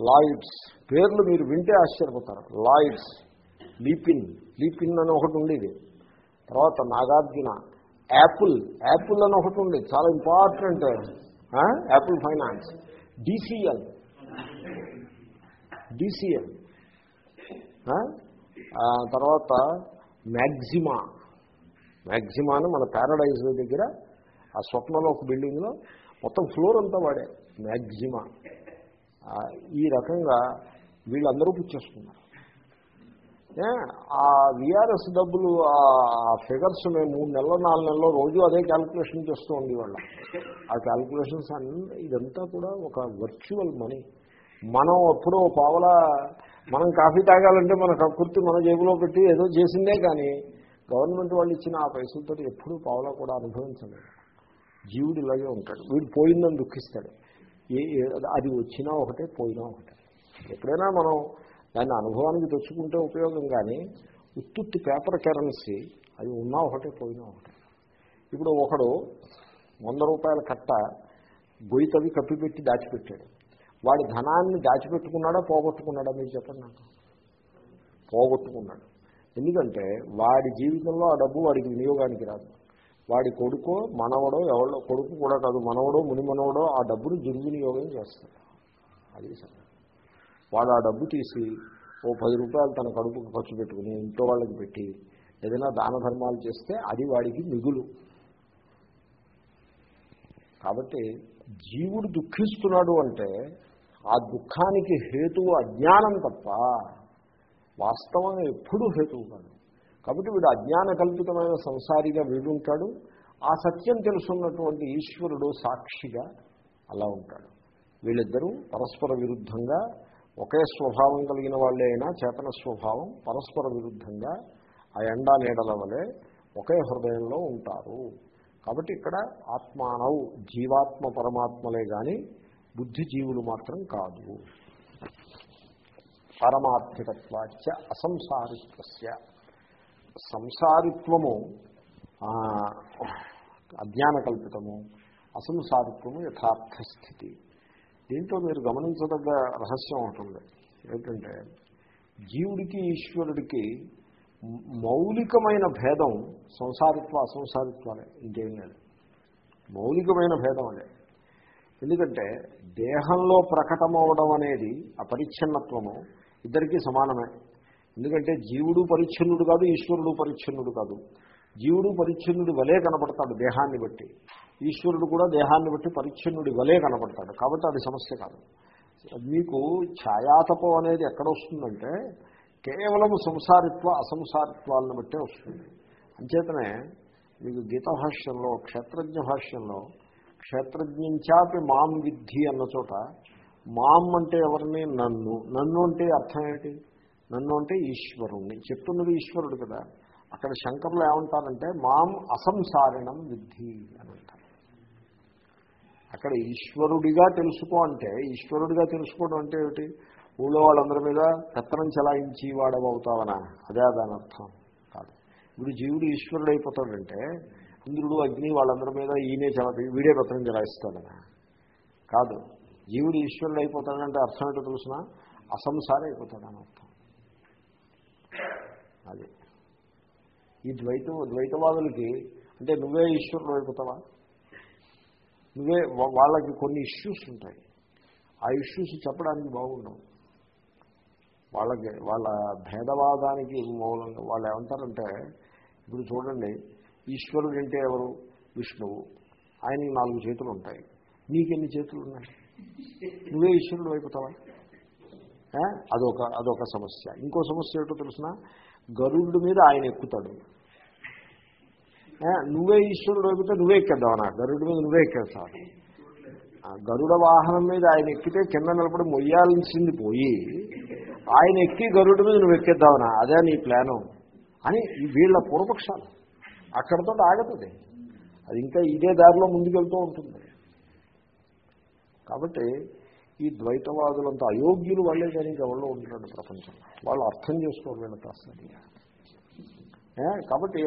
Lloyds. పేర్లు మీరు వింటే ఆశ్చర్యపోతారు. లాయిడ్స్. లీపిన్. లీపిన్ అని ఒకటి ఉండేది. తర్వాత నాగార్జున. యాపిల్. యాపిల్ అని ఒకటి ఉండేది. చాలా important. Apple finance. DCL. DCL. తర్వాత మ్యాగ్జిమా. మ్యాగ్జిమా అని మన ప్యారడైజ్ దగ్గర ఆ స్వప్నలో ఒక బిల్డింగ్లో మొత్తం ఫ్లోర్ అంతా వాడే. మ్యాగ్జిమా. ఈ రకంగా వీళ్ళందరూ పుచ్చేస్తున్నారు ఏ, ఆ విఆర్ఎస్ డబ్బులు ఆ ఫిగర్స్ మేము మూడు నెలలు నాలుగు నెలలో రోజు అదే క్యాల్కులేషన్ చేస్తూ ఉండేవాళ్ళం. ఆ క్యాల్కులేషన్స్ అన్ని ఇదంతా కూడా ఒక వర్చువల్ మనీ మనం ఎప్పుడో పావలా మనం కాఫీ తాగాలంటే మన కక్కుర్తి మన జేబులో పెట్టి ఏదో చేసిందే కానీ గవర్నమెంట్ వాళ్ళు ఇచ్చిన ఆ పైసలతో ఎప్పుడూ పావలా కూడా అనుభవించలేదు. జీవుడు ఇలాగే ఉంటాడు. వీడు పోయిందని దుఃఖిస్తాడు. అది వచ్చినా ఒకటే పోయినా ఒకటే. ఎప్పుడైనా మనం దాన్ని అనుభవానికి తెచ్చుకుంటే ఉపయోగం కానీ ఉత్తుత్తి పేపర్ కరెన్సీ అది ఉన్నా ఒకటే పోయినా ఒకటే. ఇప్పుడు ఒకడు వంద రూపాయల కట్ట గొయ్యి కప్పిపెట్టి దాచిపెట్టాడు. వాడి ధనాన్ని దాచిపెట్టుకున్నాడా పోగొట్టుకున్నాడా మీరు చెప్పండి నాకు? పోగొట్టుకున్నాడు. ఎందుకంటే వాడి జీవితంలో ఆ డబ్బు వాడికి వినియోగానికి రాదు. వాడి కొడుకో మనవడో ఎవడో కొడుకు కూడా కాదు మనవడో ముని మనవడో ఆ డబ్బును దుర్వినియోగం చేస్తాడు. అది సంగతి. వాడు ఆ డబ్బు తీసి ఓ పది రూపాయలు తన కడుపుకు ఖర్చు పెట్టుకుని ఇంట్లో వాళ్ళకి పెట్టి ఏదైనా దాన ధర్మాలు చేస్తే అది వాడికి మిగులు. కాబట్టి జీవుడు దుఃఖిస్తున్నాడు అంటే ఆ దుఃఖానికి హేతువు అజ్ఞానం తప్ప వాస్తవం ఎప్పుడూ హేతువు కాదు. కాబట్టి వీడు అజ్ఞాన కల్పితమైన సంసారిగా వీడుంటాడు. ఆ సత్యం తెలుసున్నటువంటి ఈశ్వరుడు సాక్షిగా అలా ఉంటాడు. వీళ్ళిద్దరూ పరస్పర విరుద్ధంగా ఒకే స్వభావం కలిగిన వాళ్ళే అయినా చేతన స్వభావం పరస్పర విరుద్ధంగా ఆ ఎండా నీడల వలె ఒకే హృదయంలో ఉంటారు. కాబట్టి ఇక్కడ ఆత్మానవు జీవాత్మ పరమాత్మలే కానీ బుద్ధిజీవులు మాత్రం కాదు. పరమార్థికత్వాచ అసంసారిత్వస్య. సంసారిత్వము అజ్ఞాన కల్పితము అసంసారిత్వము యథార్థ స్థితి దీంట్లో మీరు గమనించదగ్గ రహస్యం ఉంటుంది ఏంటంటే జీవుడికి ఈశ్వరుడికి మౌలికమైన భేదం సంసారిత్వ అసంసారిత్వాలే ఇంకేం లేదు. మౌలికమైన భేదం అదే. ఎందుకంటే దేహంలో ప్రకటమవడం అనేది అపరిచ్ఛిన్నత్వము ఇద్దరికీ సమానమే. ఎందుకంటే జీవుడు పరిచ్ఛిన్నుడు కాదు ఈశ్వరుడు పరిచ్ఛిన్నుడు కాదు. జీవుడు పరిచ్ఛిన్నుడి వలే కనపడతాడు దేహాన్ని బట్టి. ఈశ్వరుడు కూడా దేహాన్ని బట్టి పరిచ్ఛిన్నుడి వలే కనపడతాడు. కాబట్టి అది సమస్య కాదు. మీకు ఛాయాతపం అనేది ఎక్కడ వస్తుందంటే కేవలం సంసారిత్వ అసంసారిత్వాలను బట్టే వస్తుంది. అంచేతనే మీకు గీత భాష్యంలో క్షేత్రజ్ఞ భాష్యంలో క్షేత్రజ్ఞంచాపి మాం విద్ధి అన్న చోట మాం అంటే ఎవరిని? నన్ను. నన్ను అంటే అర్థం ఏంటి? నన్ను అంటే ఈశ్వరుణ్ణి. చెప్తున్నది ఈశ్వరుడు కదా. అక్కడ శంకర్లు ఏమంటారంటే మాం అసంసారిణం విద్ధి అని అంటారు. అక్కడ ఈశ్వరుడిగా తెలుసుకో అంటే ఈశ్వరుడిగా తెలుసుకోవడం అంటే ఏమిటి? ఊళ్ళో వాళ్ళందరి మీద పెత్తనం చెలాయించి వాడవవుతావనా అదే దాని అర్థం. కాదు. ఇప్పుడు జీవుడు ఈశ్వరుడు అయిపోతాడంటే ఇంద్రుడు అగ్ని వాళ్ళందరి మీద ఈయనే చల వీడే పెత్తనం చలాయిస్తాడనా? కాదు. జీవుడు ఈశ్వరుడు అయిపోతాడంటే అర్థం ఏంటో తెలుసిన? అసంసారి అయిపోతాడని అర్థం అది ఈ ద్వైత ద్వైతవాదులకి అంటే నువ్వే ఈశ్వరుడు అయిపోతావా? నువ్వే వాళ్ళకి కొన్ని ఇష్యూస్ ఉంటాయి. ఆ ఇష్యూస్ చెప్పడానికి బాగుండవు. వాళ్ళకి వాళ్ళ భేదవాదానికి మూలంగా వాళ్ళు ఏమంటారంటే ఇప్పుడు చూడండి ఈశ్వరుడు అంటే ఎవరు? విష్ణువు. ఆయనకి నాలుగు చేతులు ఉంటాయి. నీకెన్ని చేతులు ఉన్నాయి? నువ్వే ఈశ్వరుడు అయిపోతావా? అదొక అదొక సమస్య. ఇంకో సమస్య ఏంటో తెలిసిన? గరుడు మీద ఆయన ఎక్కుతాడు. నువ్వే ఈశ్వరుడు ఎక్కితే నువ్వే ఎక్కేద్దావు నా గరుడు మీద నువ్వే ఎక్కేస్తావు. గరుడ వాహనం మీద ఆయన ఎక్కితే కింద నిలబడి మొయ్యాల్సింది పోయి ఆయన ఎక్కి గరుడు మీద నువ్వు ఎక్కేద్దావునా అదే నీ ప్లాను అని వీళ్ళ పూర్వపక్షాలు. అక్కడతో ఆగుతుంది అది ఇంకా ఇదే దారిలో ముందుకెళ్తూ ఉంటుంది. కాబట్టి ఈ ద్వైతవాదులంతా అయోగ్యులు వాళ్ళే కానీ ఎవరో ఉంటున్నాడు ప్రపంచంలో. వాళ్ళు అర్థం చేసుకోవాలి వీళ్ళ కాస్త కాబట్టి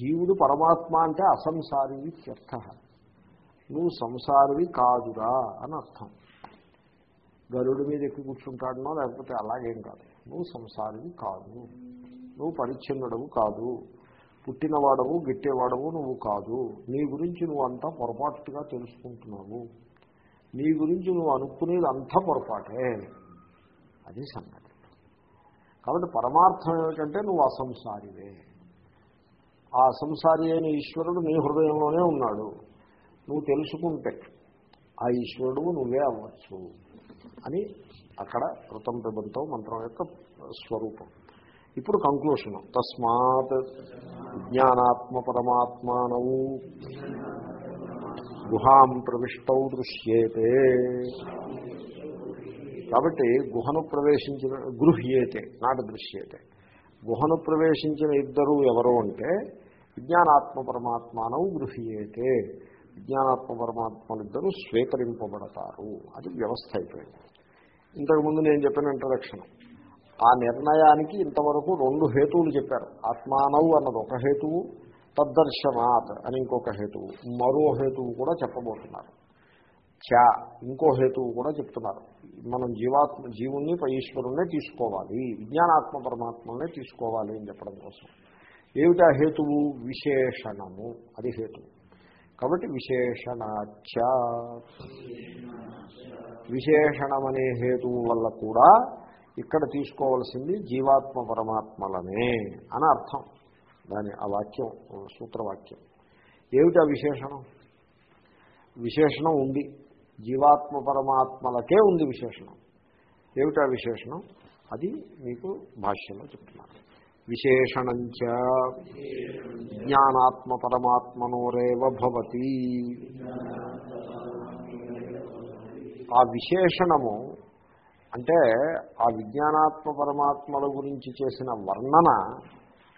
జీవుడు పరమాత్మ అంటే అసంసారి అర్థ నువ్వు సంసారివి కాదురా అని అర్థం. గరుడి మీద ఎక్కి కూర్చుంటాడనో లేకపోతే అలాగేం కాదు. నువ్వు సంసారివి కాదు. నువ్వు పరిచ్ఛిన్నుడవు కాదు. పుట్టినవాడవు గిట్టేవాడవు నువ్వు కాదు. నీ గురించి నువ్వు అంతా పొరపాటుగా తెలుసుకుంటున్నావు. నీ గురించి నువ్వు అనుకునేది అంతా పొరపాటే. అది సంగతి. కాబట్టి పరమార్థం ఏమిటంటే నువ్వు అసంసారివే. ఆ అసంసారి అయిన ఈశ్వరుడు నీ హృదయంలోనే ఉన్నాడు. నువ్వు తెలుసుకుంటే ఆ ఈశ్వరుడు నువ్వే అవ్వచ్చు అని అక్కడ కృతం పిబంతో మంత్రం యొక్క స్వరూపం. ఇప్పుడు కంక్లూషను తస్మాత్ విజ్ఞానాత్మ పరమాత్మానవు గుహాం ప్రవిష్టౌ దృశ్యేతే. కాబట్టి గుహను ప్రవేశించిన గృహ్యేతే నాట దృశ్యేతే. గుహను ప్రవేశించిన ఇద్దరు ఎవరు అంటే విజ్ఞానాత్మ పరమాత్మానవు గృహ్యేతే. విజ్ఞానాత్మ పరమాత్మలిద్దరూ స్వీకరింపబడతారు. అది వ్యవస్థ అయిపోయింది. ఇంతకుముందు నేను చెప్పిన ఇంట్రడక్షన్ ఆ నిర్ణయానికి ఇంతవరకు రెండు హేతువులు చెప్పారు. ఆత్మానవు అన్నది ఒక హేతువు తద్దర్శనాత్ అని ఇంకొక హేతువు. మరో హేతువు కూడా చెప్పబోతున్నారు. చ ఇంకో హేతువు కూడా చెప్తున్నారు. మనం జీవాత్మ జీవుణ్ణి ఈశ్వరుణ్ణే తీసుకోవాలి. విజ్ఞానాత్మ పరమాత్మనే తీసుకోవాలి అని చెప్పడం కోసం. ఏమిటా హేతువు? విశేషణము. అది హేతువు. కాబట్టి విశేషణాచ విశేషణమనే హేతువు వల్ల కూడా ఇక్కడ తీసుకోవలసింది జీవాత్మ పరమాత్మలనే అని అర్థం. దాని ఆ వాక్యం సూత్రవాక్యం. ఏమిటా విశేషణం? విశేషణం ఉంది. జీవాత్మ పరమాత్మలకే ఉంది విశేషణం. ఏమిటా విశేషణం? అది మీకు భాష్యంలో చెప్తున్నారు. విశేషణంచ జ్ఞానాత్మ పరమాత్మనోరేవ భవతి. ఆ విశేషణము అంటే ఆ విజ్ఞానాత్మ పరమాత్మల గురించి చేసిన వర్ణన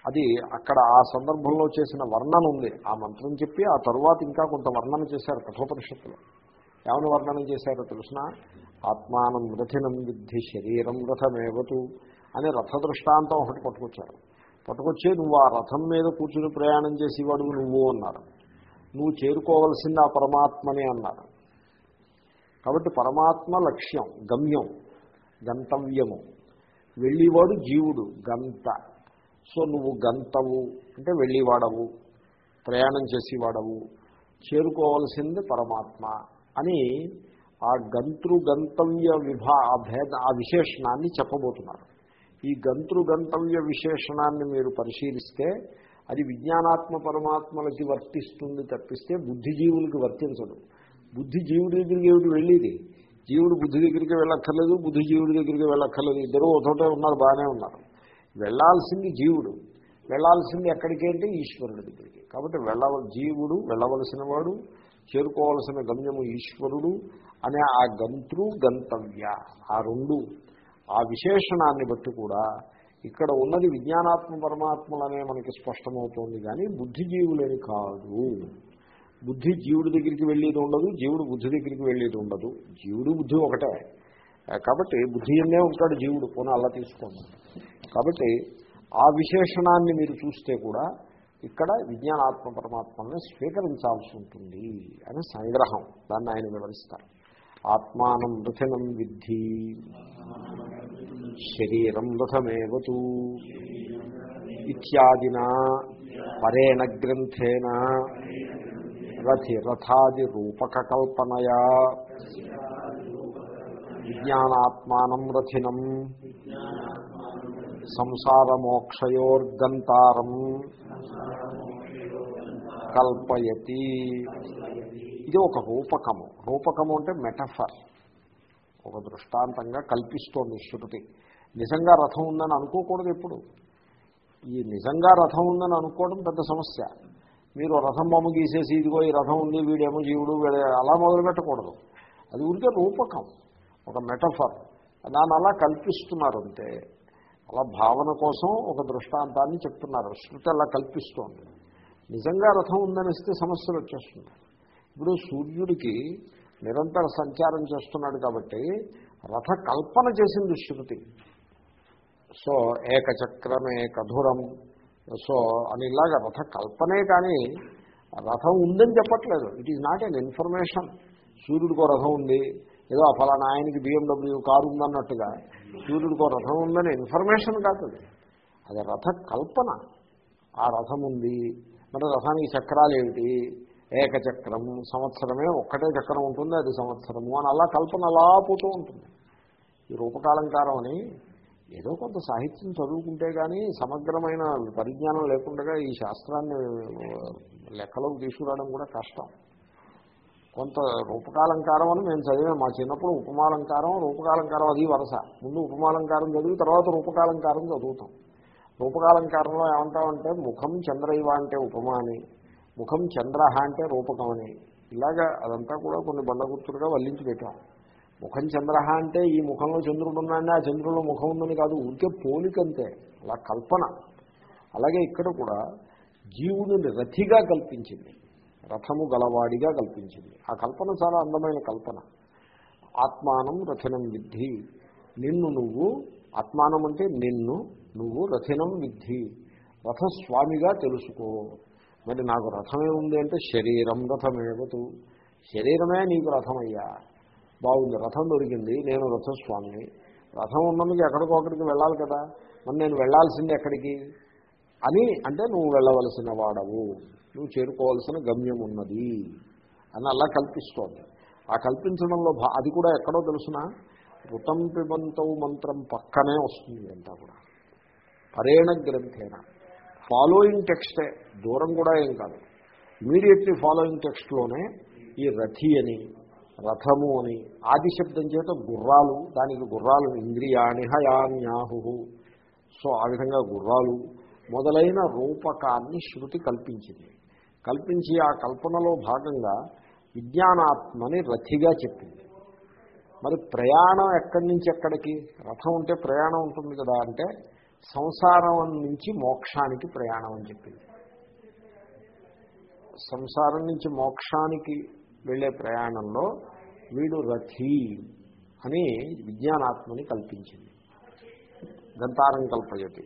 అది అక్కడ ఆ సందర్భంలో చేసిన వర్ణన ఉంది. ఆ మంత్రం చెప్పి ఆ తరువాత ఇంకా కొంత వర్ణన చేశారు కఠోపనిషత్తులో. ఏమని వర్ణనం చేశారో తెలుసిన? ఆత్మానం రథినం విద్ధి శరీరం రథమేవతు అని రథ దృష్టాంతం ఒకటి పట్టుకొచ్చారు. పట్టుకొచ్చే నువ్వు ఆ రథం మీద కూర్చుని ప్రయాణం చేసేవాడు నువ్వు అన్నారు. నువ్వు చేరుకోవలసింది ఆ పరమాత్మనే అన్నారు. కాబట్టి పరమాత్మ లక్ష్యం గమ్యం గంతవ్యము. వెళ్ళేవాడు జీవుడు గంత. సో నువ్వు గంతవు అంటే వెళ్ళేవాడవు ప్రయాణం చేసేవాడవు. చేరుకోవలసింది పరమాత్మ. అని ఆ గంతృ గంతవ్య విభా ఆ భేద ఆ విశేషణాన్ని చెప్పబోతున్నారు. ఈ గంతృ గంతవ్య విశేషణాన్ని మీరు పరిశీలిస్తే అది విజ్ఞానాత్మ పరమాత్మలకి వర్తిస్తుంది తప్పిస్తే బుద్ధిజీవులకి వర్తించదు. బుద్ధిజీవుడి దగ్గరికి ఏమిటి వెళ్ళేది? జీవుడు బుద్ధి దగ్గరికి వెళ్ళక్కర్లేదు బుద్ధి జీవుడి దగ్గరికి వెళ్ళక్కర్లేదు. ఇద్దరు ఒకటే ఉన్నారు బాగానే ఉన్నారు. వెళ్ళాల్సింది జీవుడు. వెళ్ళాల్సింది అంటే ఈశ్వరుడి దగ్గరికి. కాబట్టి వెళ్ళవ జీవుడు వెళ్ళవలసిన వాడు చేరుకోవలసిన గమ్యము ఈశ్వరుడు అనే ఆ గంతృ గంతవ్య ఆ రెండు. ఆ విశేషణాన్ని బట్టి కూడా ఇక్కడ ఉన్నది విజ్ఞానాత్మ పరమాత్మలనే మనకి స్పష్టమవుతోంది కానీ బుద్ధిజీవులని కాదు. బుద్ధి జీవుడి దగ్గరికి వెళ్ళేది ఉండదు జీవుడు బుద్ధి దగ్గరికి వెళ్ళేది ఉండదు. జీవుడు బుద్ధి ఒకటే. కాబట్టి బుద్ధి అనే ఉంటాడు జీవుడు? పోనీ అలా తీసుకోండి. కాబట్టి ఆ విశేషణాన్ని మీరు చూస్తే కూడా ఇక్కడ విజ్ఞానాత్మ పరమాత్మల్ని స్వీకరించాల్సి ఉంటుంది అని సంగ్రహం దాన్ని ఆయన వివరిస్తారు. ఆత్మానం రథనం విద్ధి. శరీరం రథమేవతు ఇత్యాదిన పరేణ గ్రంథేన రథి రథాది రూపకల్పనయా విజ్ఞానాత్మానం రథినం సంసారమోక్షయోర్గంతారం కల్పయతి. ఇది ఒక రూపకము. రూపకము అంటే మెటఫర్. ఒక దృష్టాంతంగా కల్పిస్తోంది శృతి. నిజంగా రథం ఉందని అనుకోకూడదు ఎప్పుడు. ఈ నిజంగా రథం ఉందని అనుకోవడం పెద్ద సమస్య. మీరు రథం బొమ్మ గీసేసి ఇదిగో ఈ రథం ఉంది వీడేమో జీవుడు వీడే అలా మొదలు పెట్టకూడదు అది ఉంటే రూపకం. ఒక మెటఫర్. దాన్ని అలా కల్పిస్తున్నారు అలా భావన కోసం ఒక దృష్టాంతాన్ని చెప్తున్నారు. శృతి అలా కల్పిస్తోంది. నిజంగా రథం ఉందనిస్తే సమస్యలు వచ్చేస్తుంది ఇప్పుడు సూర్యుడికి నిరంతర సంచారం చేస్తున్నాడు కాబట్టి రథ కల్పన చేసింది శృతి. సో ఏకచక్రమే కధురం. సో అని ఇలాగా రథ కల్పనే కానీ రథం ఉందని చెప్పట్లేదు. It is not an information సూర్యుడికో రథం ఉంది. ఏదో ఆ ఫలానా ఆయనకి బిఎండబ్ల్యూ కారు ఉందన్నట్టుగా. సూర్యుడికో రథం ఉందని ఇన్ఫర్మేషన్ కాదు అది. అది రథ కల్పన ఆ రథం ఉంది. మరి రథానికి చక్రాలు ఏమిటి? ఏకచక్రం సంవత్సరమే ఒక్కటే చక్రం ఉంటుంది అది సంవత్సరము అని అలా కల్పన అలా పోతూ ఉంటుంది. ఈ రూపకాలంకారం అని ఏదో కొంత సాహిత్యం చదువుకుంటే కానీ సమగ్రమైన పరిజ్ఞానం లేకుండా ఈ శాస్త్రాన్ని లెక్కలోకి తీసుకురావడం కూడా కష్టం. కొంత రూపకాలంకారం అని మేము చదివాం మా చిన్నప్పుడు ఉపమాలంకారం రూపకాలంకారం అది వరస. ముందు ఉపమాలంకారం చదివి తర్వాత రూపకాలంకారం చదువుతాం. రూపకాలంకారంలో ఏమంటామంటే ముఖం చంద్రయువ అంటే ఉపమా అని ముఖం చంద్ర అంటే రూపకం అని. ఇలాగా అదంతా కూడా కొన్ని బండగుర్తులుగా వల్లించి పెట్టాం. ముఖం చంద్ర అంటే ఈ ముఖంలో చంద్రుడు ఉన్నాడని ఆ చంద్రుల్లో ముఖం ఉందని కాదు ఊరికే పోలికంతే అలా కల్పన. అలాగే ఇక్కడ కూడా జీవుడిని రథిగా కల్పించింది. రథము గలవాడిగా కల్పించింది. ఆ కల్పన చాలా అందమైన కల్పన. ఆత్మానం రథనం విద్ధి. నిన్ను నువ్వు ఆత్మానం అంటే నిన్ను నువ్వు రథనం విద్ధి. రథస్వామిగా తెలుసుకో. మరి నాకు రథమే ఉంది అంటే శరీరం రథమేవతు? శరీరమే నీకు రథమయ్యా. బాగుంది రథం దొరికింది నేను రథస్వామిని. రథం ఉన్నందుకు ఎక్కడికొక్కడికి వెళ్ళాలి కదా. మరి నేను వెళ్ళాల్సింది ఎక్కడికి? అని అంటే నువ్వు వెళ్ళవలసిన వాడవు. నువ్వు చేరుకోవాల్సిన గమ్యం ఉన్నది అని అలా కల్పిస్తోంది. ఆ కల్పించడంలో భా అది కూడా ఎక్కడో తెలుసిన? ఋతం పిబంతవు మంత్రం పక్కనే వస్తుంది అంతా కూడా. పరేణ గ్రంథేన. ఫాలోయింగ్ టెక్స్టే దూరం కూడా ఏం కాదు. ఇమీడియట్లీ ఫాలోయింగ్ టెక్స్ట్లోనే ఈ రథి అని రథము అని ఆదిశబ్దం చేత గుర్రాలు దానికి గుర్రాలు ఇంద్రియాణి హయాన్యాహు. సో ఆ విధంగా గుర్రాలు మొదలైన రూపకాన్ని శృతి కల్పించింది. కల్పించి ఆ కల్పనలో భాగంగా విజ్ఞానాత్మని రథిగా చెప్పింది. మరి ప్రయాణం ఎక్కడి నుంచి ఎక్కడికి? రథం ఉంటే ప్రయాణం ఉంటుంది కదా అంటే సంసారం నుంచి మోక్షానికి ప్రయాణం అని చెప్పింది. సంసారం నుంచి మోక్షానికి వెళ్ళే ప్రయాణంలో వీడు రథి అని విజ్ఞానాత్మని కల్పించింది. గంతారం కల్పయతి.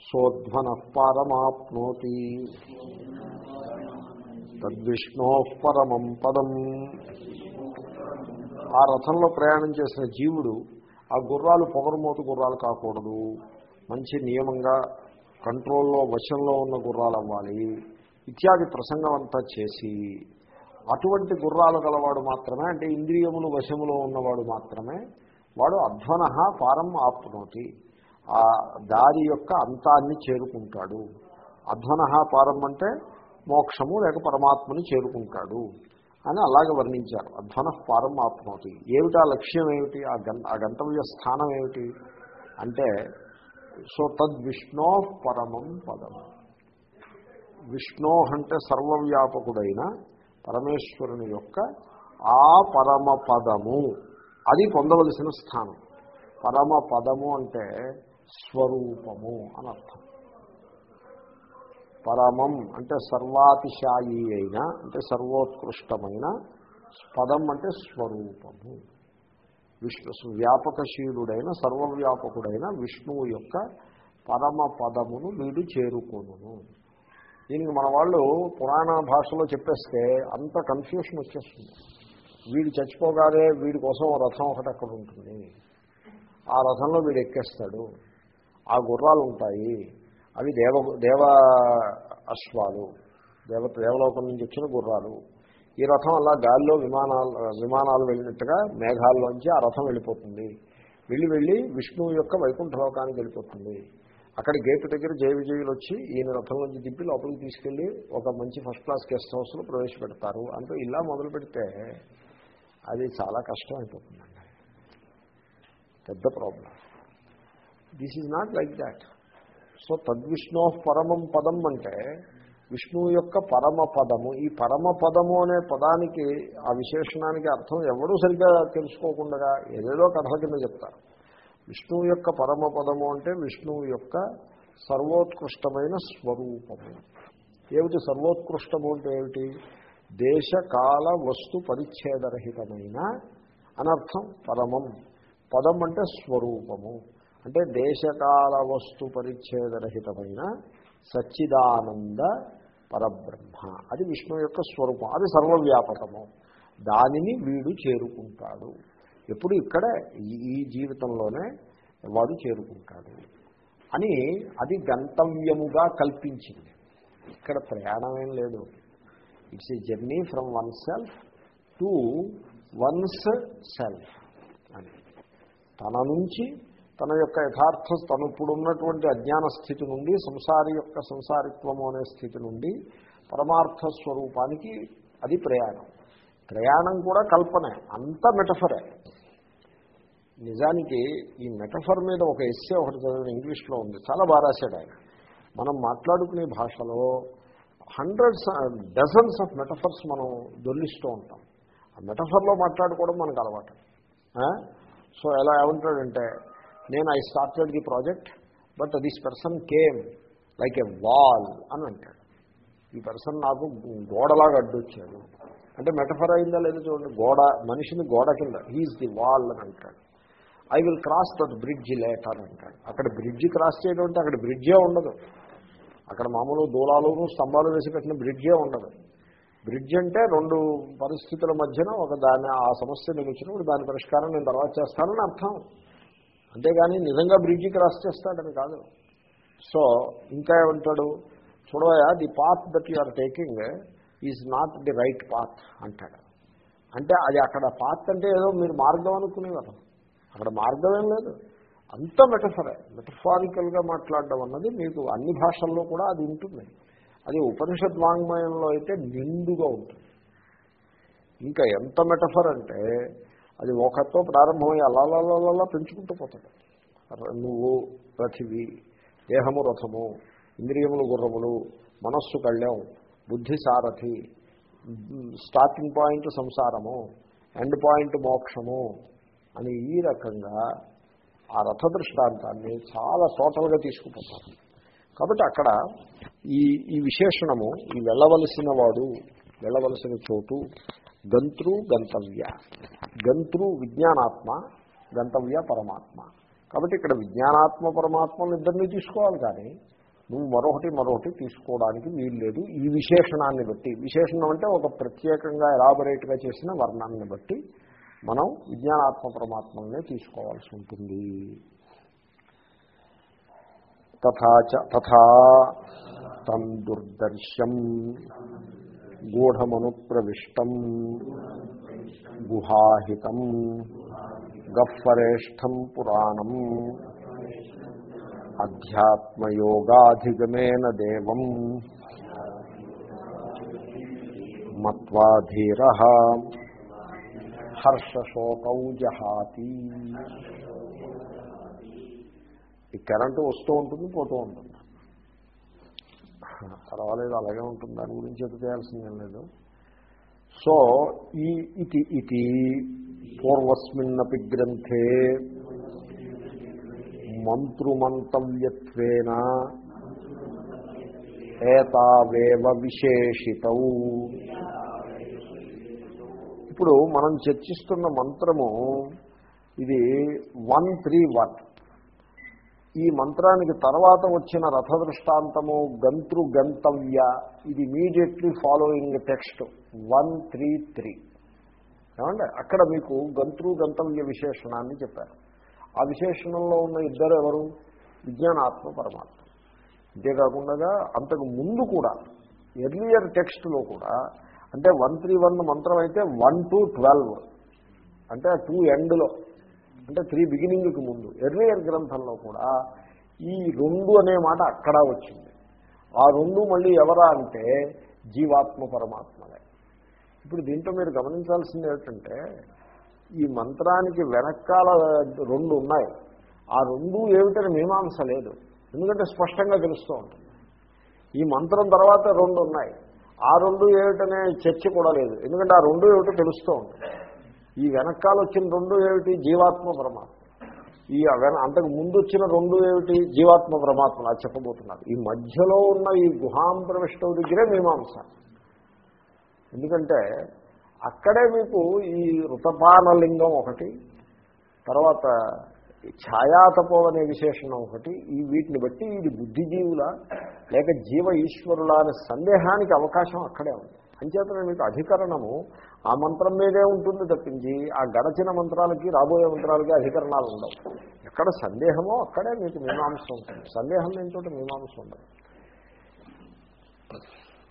సోధ్వన పరమాప్నోతి. తద్విష్ణో పరమం పదం. ఆ రథంలో ప్రయాణం చేసిన జీవుడు ఆ గుర్రాలు పొగరమోతు గుర్రాలు కాకూడదు. మంచి నియమంగా కంట్రోల్లో వశంలో ఉన్న గుర్రాలు అవ్వాలి ఇత్యాది ప్రసంగం అంతా చేసి అటువంటి గుర్రాలు గలవాడు మాత్రమే అంటే ఇంద్రియములు వశములో ఉన్నవాడు మాత్రమే వాడు అధ్వన పారం ఆప్నోతి ఆ దారి యొక్క అంతాన్ని చేరుకుంటాడు. అధ్వన పారం అంటే మోక్షము లేక పరమాత్మని చేరుకుంటాడు అని అలాగే వర్ణించారు. అధ్వన పారం ఆప్నోతి ఏమిటి ఆ లక్ష్యం ఏమిటి? ఆ గం ఆ గంతవ్య స్థానం ఏమిటి? అంటే సో తద్విష్ణో పరమం పదం. విష్ణో అంటే సర్వవ్యాపకుడైన పరమేశ్వరుని యొక్క ఆ పరమ పదము. అది పొందవలసిన స్థానం. పరమ పదము అంటే స్వరూపము అని అర్థం పరమం అంటే సర్వాతిశాయి అయిన అంటే సర్వోత్కృష్టమైన పదం అంటే స్వరూపము. విష్ణు వ్యాపకశీలుడైన సర్వవ్యాపకుడైన విష్ణువు యొక్క పరమ పదమును వీడు చేరుకోను దీనికి మన వాళ్ళు పురాణ భాషలో చెప్పేస్తే అంత కన్ఫ్యూషన్ వచ్చేస్తుంది. వీడు చచ్చిపోగానే వీడి కోసం రథం ఒకటి అక్కడ ఉంటుంది. ఆ రథంలో వీడు ఎక్కేస్తాడు. ఆ గుర్రాలు ఉంటాయి. అవి దేవ దేవ అశ్వాలు. దేవ దేవలోకం నుంచి వచ్చిన గుర్రాలు. ఈ రథం అలా గాలిలో విమానాలు విమానాలు వెళ్ళినట్టుగా మేఘాల్లోంచి ఆ రథం వెళ్ళిపోతుంది. వెళ్ళి వెళ్ళి విష్ణువు యొక్క వైకుంఠ లోకానికి వెళ్ళిపోతుంది. అక్కడ గేటు దగ్గర జయ విజయులు వచ్చి ఈయన రథం నుంచి దిప్పి లోపలికి తీసుకెళ్ళి ఒక మంచి ఫస్ట్ క్లాస్ గెస్ట్ హౌస్లో ప్రవేశపెడతారు. అంటూ ఇలా మొదలు పెడితే అది చాలా కష్టం అయిపోతుందండి. పెద్ద problem this is not like that so తద్విష్ణో పరమం పదం అంటే విష్ణువు యొక్క పరమ పదము. ఈ పరమ పదము అనే పదానికి ఆ విశేషణానికి అర్థం ఎవడూ సరిగ్గా తెలుసుకోకుండా ఏదేదో కథ కింద చెప్తారు. విష్ణువు యొక్క పరమ పదము అంటే విష్ణువు యొక్క సర్వోత్కృష్టమైన స్వరూపము. ఏమిటి సర్వోత్కృష్టము అంటే ఏమిటి? దేశకాల వస్తు పరిచ్ఛేదరహితమైన అనర్థం పరమం. పదం అంటే స్వరూపము. అంటే దేశకాల వస్తు పరిచ్ఛేదరహితమైన సచ్చిదానంద పరబ్రహ్మ. అది విష్ణు యొక్క స్వరూపం. అది సర్వవ్యాపకము. దానిని వీడు చేరుకుంటాడు. ఎప్పుడు ఇక్కడే ఈ- ఈ జీవితంలోనే వాడు చేరుకుంటాడు అని అది గంతవ్యముగా కల్పించింది. ఇక్కడ ప్రయాణం ఏం లేదు. It's a journey from one self to one's self అని. తన నుంచి తన యొక్క యథార్థ తను ఇప్పుడు ఉన్నటువంటి అజ్ఞాన స్థితి నుండి సంసారి యొక్క సంసారిత్వము అనే స్థితి నుండి పరమార్థ స్వరూపానికి అది ప్రయాణం. ప్రయాణం కూడా కల్పనే అంత మెటఫరే. నిజానికి ఈ మెటఫర్ మీద ఒక ఎస్సే ఒకటి చదివిన ఇంగ్లీష్లో ఉంది చాలా బాగా రాశాడు ఆయన. మనం మాట్లాడుకునే భాషలో హండ్రెడ్స్ డజన్స్ ఆఫ్ మెటఫర్స్ మనం దొల్లిస్తూ ఉంటాం. ఆ మెటఫర్లో మాట్లాడుకోవడం మనకు అలవాటు. సో ఎలా ఏమంటాడంటే నేను I started the project but this person came like a wall అని అంటాడు. ఈ పర్సన్ నాకు గోడలాగా అడ్డొచ్చాడు. అంటే మెటఫర్ అయిందా లేదా చూడండి గోడ మనిషిని గోడ కింద హీఈస్ ది వాల్ అని అంటాడు. I will cross that bridge later అంటాడు. అక్కడ బ్రిడ్జి క్రాస్ చేయడం అంటే అక్కడ బ్రిడ్జే ఉండదు. అక్కడ మామూలు దూలాలను స్తంభాలు వేసి పెట్టిన బ్రిడ్జే ఉండదు. బ్రిడ్జ్ అంటే రెండు పరిస్థితుల మధ్యన ఒక దాని ఆ సమస్య నేను వచ్చినప్పుడు దాని పరిష్కారం నేను తర్వాత చేస్తానని అర్థం. అంతేగాని నిజంగా బ్రిడ్జి క్రాస్ చేస్తాడని కాదు. సో ఇంకా ఏమంటాడు? చూడవయా the path that you are taking is not the right path అంటాడు. అంటే అది అక్కడ పాత్ అంటే ఏదో మీరు మార్గం అనుకునేవారు. అక్కడ మార్గం ఏం లేదు. అంత మెటఫరే మెటఫారికల్గా మాట్లాడడం అన్నది మీకు అన్ని భాషల్లో కూడా అది ఉంటుంది. అది ఉపనిషద్ వాంగ్మయంలో అయితే నిండుగా ఉంటుంది. ఇంకా ఎంత మెటఫర్ అంటే అది ఒకతో ప్రారంభమై అలా పెంచుకుంటూ పోతాడు. నువ్వు పృథివీ దేహము రథము ఇంద్రియములు గుర్రములు మనస్సు కళ్యం బుద్ధి సారథి స్టార్టింగ్ పాయింట్ సంసారము ఎండ్ పాయింట్ మోక్షము అని ఈ రకంగా ఆ రథ దృష్టాంతాన్ని చాలా టోటల్గా తీసుకుపోతారు. కాబట్టి అక్కడ ఈ ఈ విశేషణము ఈ వెళ్ళవలసిన వాడు వెళ్ళవలసిన చోటు గంతృ గంతవ్య. గంతృ విజ్ఞానాత్మ గంతవ్య పరమాత్మ. కాబట్టి ఇక్కడ విజ్ఞానాత్మ పరమాత్మను ఇద్దరిని తీసుకోవాలి కానీ నువ్వు మరొకటి మరొకటి తీసుకోవడానికి వీలు లేదు. ఈ విశేషణాన్ని బట్టి విశేషణం అంటే ఒక ప్రత్యేకంగా ఎలాబొరేట్గా చేసిన వర్ణాన్ని బట్టి మనం విజ్ఞానాత్మ పరమాత్మనే తీసుకోవాల్సి ఉంటుంది. తథా తథా తం దుర్దర్శం గూఢమను ప్రవిష్టం గుహాహితం గఫ్ఫరేష్టం పురాణం అధ్యాత్మయోగాధిగమేన దేవం మత్వాధీర హర్షశోకౌ జహాతి ఈ కరెంటు వస్తూ ఉంటుంది పోతూ ఉంటుంది. పర్వాలేదు అలాగే ఉంటుంది. దాని గురించి ఎదురు చేయాల్సిందేం లేదు. సో ఈ ఇది ఇది పూర్వస్మిన్నపి గ్రంథే మంత్రుమంతవ్యత్వేన ఏతావేవ విశేషిత. ఇప్పుడు మనం చర్చిస్తున్న మంత్రము ఇది వన్ త్రీ వన్ ఈ మంత్రానికి తర్వాత వచ్చిన రథ దృష్టాంతము గంతృ గంతవ్య. ఇది immediately following text one three three ఏమంటే అక్కడ మీకు గంతృ గంతవ్య విశేషణాన్ని చెప్పారు. ఆ విశేషణంలో ఉన్న ఇద్దరు ఎవరు? విజ్ఞానాత్మ పరమాత్మ. అంతేకాకుండా అంతకు ముందు కూడా ఎర్లియర్ టెక్స్ట్లో కూడా అంటే వన్ త్రీ వన్ మంత్రం అయితే వన్ టు ట్వెల్వ్ అంటే టూ ఎండ్లో అంటే త్రీ బిగినింగ్కి ముందు ఎర్లియర్ గ్రంథంలో కూడా ఈ రెండు అనే మాట అక్కడ వచ్చింది. ఆ రెండు మళ్ళీ ఎవరా అంటే జీవాత్మ పరమాత్మలే. ఇప్పుడు దీంట్లో మీరు గమనించాల్సింది ఏమిటంటే ఈ మంత్రానికి వెనకాల రెండు ఉన్నాయి. ఆ రెండు ఏమిటని మీమాంస లేదు. ఎందుకంటే స్పష్టంగా తెలుస్తూ ఉంటుంది. ఈ మంత్రం తర్వాత రెండు ఉన్నాయి. ఆ రెండు ఏమిటనే చర్చ కూడా లేదు. ఎందుకంటే ఆ రెండు ఏమిటో తెలుస్తూ ఉంటుంది. ఈ వెనకాల వచ్చిన రెండు ఏమిటి? జీవాత్మ పరమాత్మ. ఈ అంతకు ముందు వచ్చిన రెండు ఏమిటి? జీవాత్మ పరమాత్మ. అది చెప్పబోతున్నారు. ఈ మధ్యలో ఉన్న ఈ గుహాం ప్రవిష్టం దగ్గరే మీమాంస. ఎందుకంటే అక్కడే మీకు ఈ ఋతపానలింగం ఒకటి తర్వాత ఛాయాతపం అనే విశేషణం ఒకటి ఈ వీటిని బట్టి ఇది బుద్ధిజీవుల లేక జీవ ఈశ్వరుల అనే సందేహానికి అవకాశం అక్కడే ఉంది. అంచేతనే మీకు అధికరణము ఆ మంత్రం మీదే ఉంటుంది తప్పించి ఆ గడచిన మంత్రాలకి రాబోయే మంత్రాలకి అధికరణాలు ఉండవు. ఎక్కడ సందేహమో అక్కడే మీకు మీమాంస ఉంటుంది. సందేహం ఏంటో మీమాంస ఉండదు.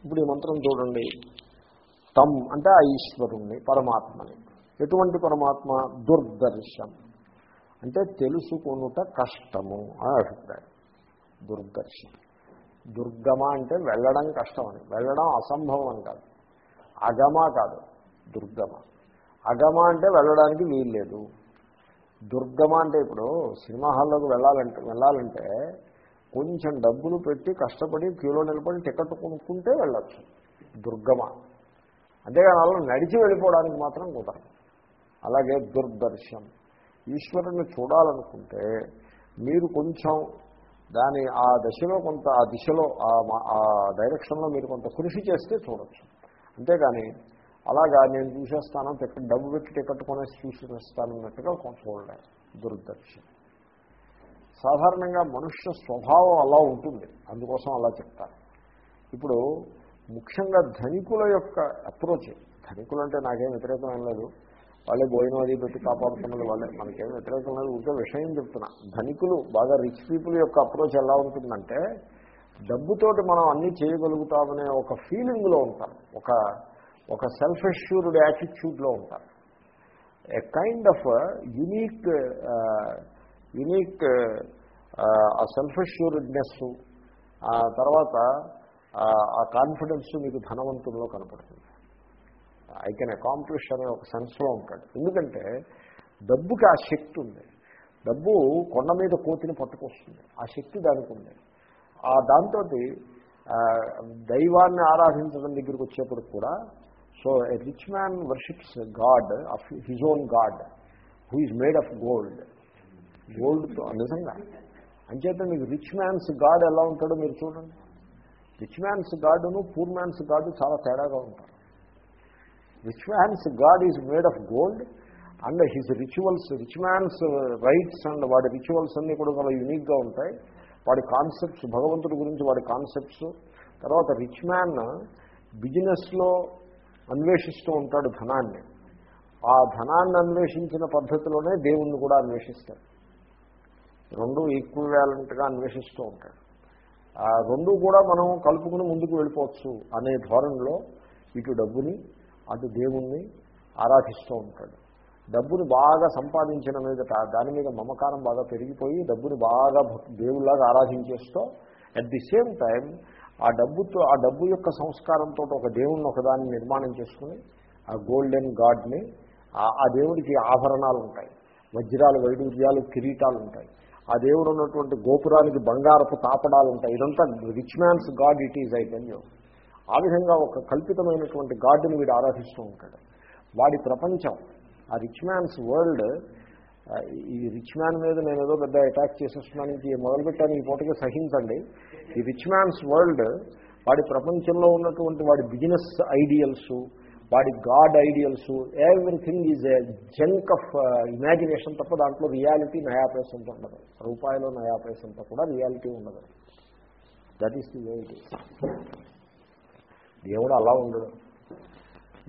ఇప్పుడు ఈ మంత్రం చూడండి. తమ్ అంటే ఆ ఈశ్వరుణ్ణి పరమాత్మని. ఎటువంటి పరమాత్మ? దుర్దర్శం అంటే తెలుసుకొనుట కష్టము అని అభిప్రాయం. దుర్దర్శం దుర్గమ అంటే వెళ్ళడం కష్టం అని. వెళ్ళడం అసంభవం అని కాదు. అగమ కాదు. దుర్గమ. అగమ అంటే వెళ్ళడానికి వీల్లేదు. దుర్గమ అంటే ఇప్పుడు సినిమా హాల్లోకి వెళ్ళాలంటే వెళ్ళాలంటే కొంచెం డబ్బులు పెట్టి కష్టపడి క్యూలో నిలబడి టికెట్ కొనుక్కుంటే వెళ్ళచ్చు. దుర్గమ. అంతేగాని అలా నడిచి వెళ్ళిపోవడానికి మాత్రం కుదరదు. అలాగే దుర్దర్శం ఈశ్వరుని చూడాలనుకుంటే మీరు కొంచెం దాని ఆ దశలో కొంత ఆ దిశలో ఆ డైరెక్షన్లో మీరు కొంత కృషి చేస్తే చూడొచ్చు. అంతేగాని అలాగా నేను చూసేస్తాను టికెట్ డబ్బు పెట్టి టికెట్ కొనేసి చూసేస్తానన్నట్టుగా చూడలేదు దురదర్శనం. సాధారణంగా మనుష్య స్వభావం అలా ఉంటుంది అందుకోసం అలా చెప్తారు ఇప్పుడు ముఖ్యంగా ధనికుల యొక్క అప్రోచ్ ధనికులు అంటే నాకేం వ్యతిరేకం లేదు. వాళ్ళే భోజనం అది పెట్టి కాపాడుతున్నది వాళ్ళే మనకేం వ్యతిరేకం లేదు. ఉంటే విషయం చెప్తున్నా. ధనికులు బాగా రిచ్ పీపుల్ యొక్క అప్రోచ్ ఎలా ఉంటుందంటే డబ్బుతోటి మనం అన్నీ చేయగలుగుతామనే ఒక ఫీలింగ్లో ఉంటాం. ఒక ఒక సెల్ఫ్ అష్యూర్డ్ యాటిట్యూడ్లో ఉంటారు a kind of unique unique ఆ సెల్ఫ్ అష్యూర్డ్నెస్ తర్వాత ఆ కాన్ఫిడెన్స్ మీకు ధనవంతుల్లో కనపడుతుంది. ఐ కెన్ అకాంప్లిష్ అనే ఒక సెన్స్లో ఉంటాడు. ఎందుకంటే డబ్బుకి ఆ శక్తి ఉంది. డబ్బు కొండ మీద కోతిని పట్టుకొస్తుంది. ఆ శక్తి దానికి ఉంది. ఆ దాంతో దైవాన్ని ఆరాధించడం దగ్గరికి వచ్చేప్పుడు కూడా so a rich man worships god of his own god who is made of gold గోల్డ్తో నిజంగా. అంచేత మీకు రిచ్ మ్యాన్స్ గాడ్ ఎలా ఉంటాడో మీరు చూడండి. రిచ్ మ్యాన్స్ గాడును పూర్ మ్యాన్స్ గాడు చాలా తేడాగా ఉంటారు. Rich man's god is made of gold and his rituals rich man's rites and వాడి రిచువల్స్ అన్నీ కూడా చాలా యూనిక్గా ఉంటాయి. వాడి కాన్సెప్ట్స్ భగవంతుడి గురించి వాడి కాన్సెప్ట్స్ తర్వాత రిచ్ మ్యాన్ బిజినెస్లో అన్వేషిస్తూ ఉంటాడు ధనాన్ని. ఆ ధనాన్ని అన్వేషించిన పద్ధతిలోనే దేవుణ్ణి కూడా అన్వేషిస్తాడు రెండు వ్యాలెంట్గా అన్వేషిస్తూ ఉంటాడు. ఆ రెండు కూడా మనం కలుపుకుని ముందుకు వెళ్ళిపోవచ్చు అనే ధోరణిలో ఇటు డబ్బుని అటు దేవుణ్ణి ఆరాధిస్తూ ఉంటాడు. డబ్బుని బాగా సంపాదించిన మీద దాని మీద మమకారం బాగా పెరిగిపోయి డబ్బుని బాగా దేవుళ్ళగా ఆరాధించేస్తూ అట్ ది సేమ్ టైం ఆ డబ్బుతో ఆ డబ్బు యొక్క సంస్కారంతో ఒక దేవుణ్ణి ఒకదాన్ని నిర్మాణం చేసుకుని ఆ గోల్డెన్ గాడ్ని ఆ దేవుడికి ఆభరణాలు ఉంటాయి వజ్రాలు వైడూర్యాలు కిరీటాలు ఉంటాయి ఆ దేవుడు ఉన్నటువంటి గోపురానికి బంగారపు తాపడాలు ఉంటాయి ఇదంతా rich man's god it is అయిపోయింది ఆ విధంగా ఒక కల్పితమైనటువంటి గాడ్ని వీడు ఆరాధిస్తూ ఉంటాడు. వాడి ప్రపంచం ఆ రిచ్ మ్యాన్స్ వరల్డ్ ఈ రిచ్ మ్యాన్ మీద నేను ఏదో పెద్ద అటాక్ చేసేస్తున్నానికి మొదలుపెట్టాను. ఈ పూటకి సహించండి. ఈ రిచ్ మ్యాన్స్ వరల్డ్ వాడి ప్రపంచంలో ఉన్నటువంటి వాడి బిజినెస్ ఐడియల్స్ వాడి god ideals everything is a junk of imagination తప్ప దాంట్లో రియాలిటీ నయా పైసంత ఉండదు. రూపాయలు నయా పైసంత కూడా రియాలిటీ ఉండదు. That is the way it దేవుడు అలా ఉండడు.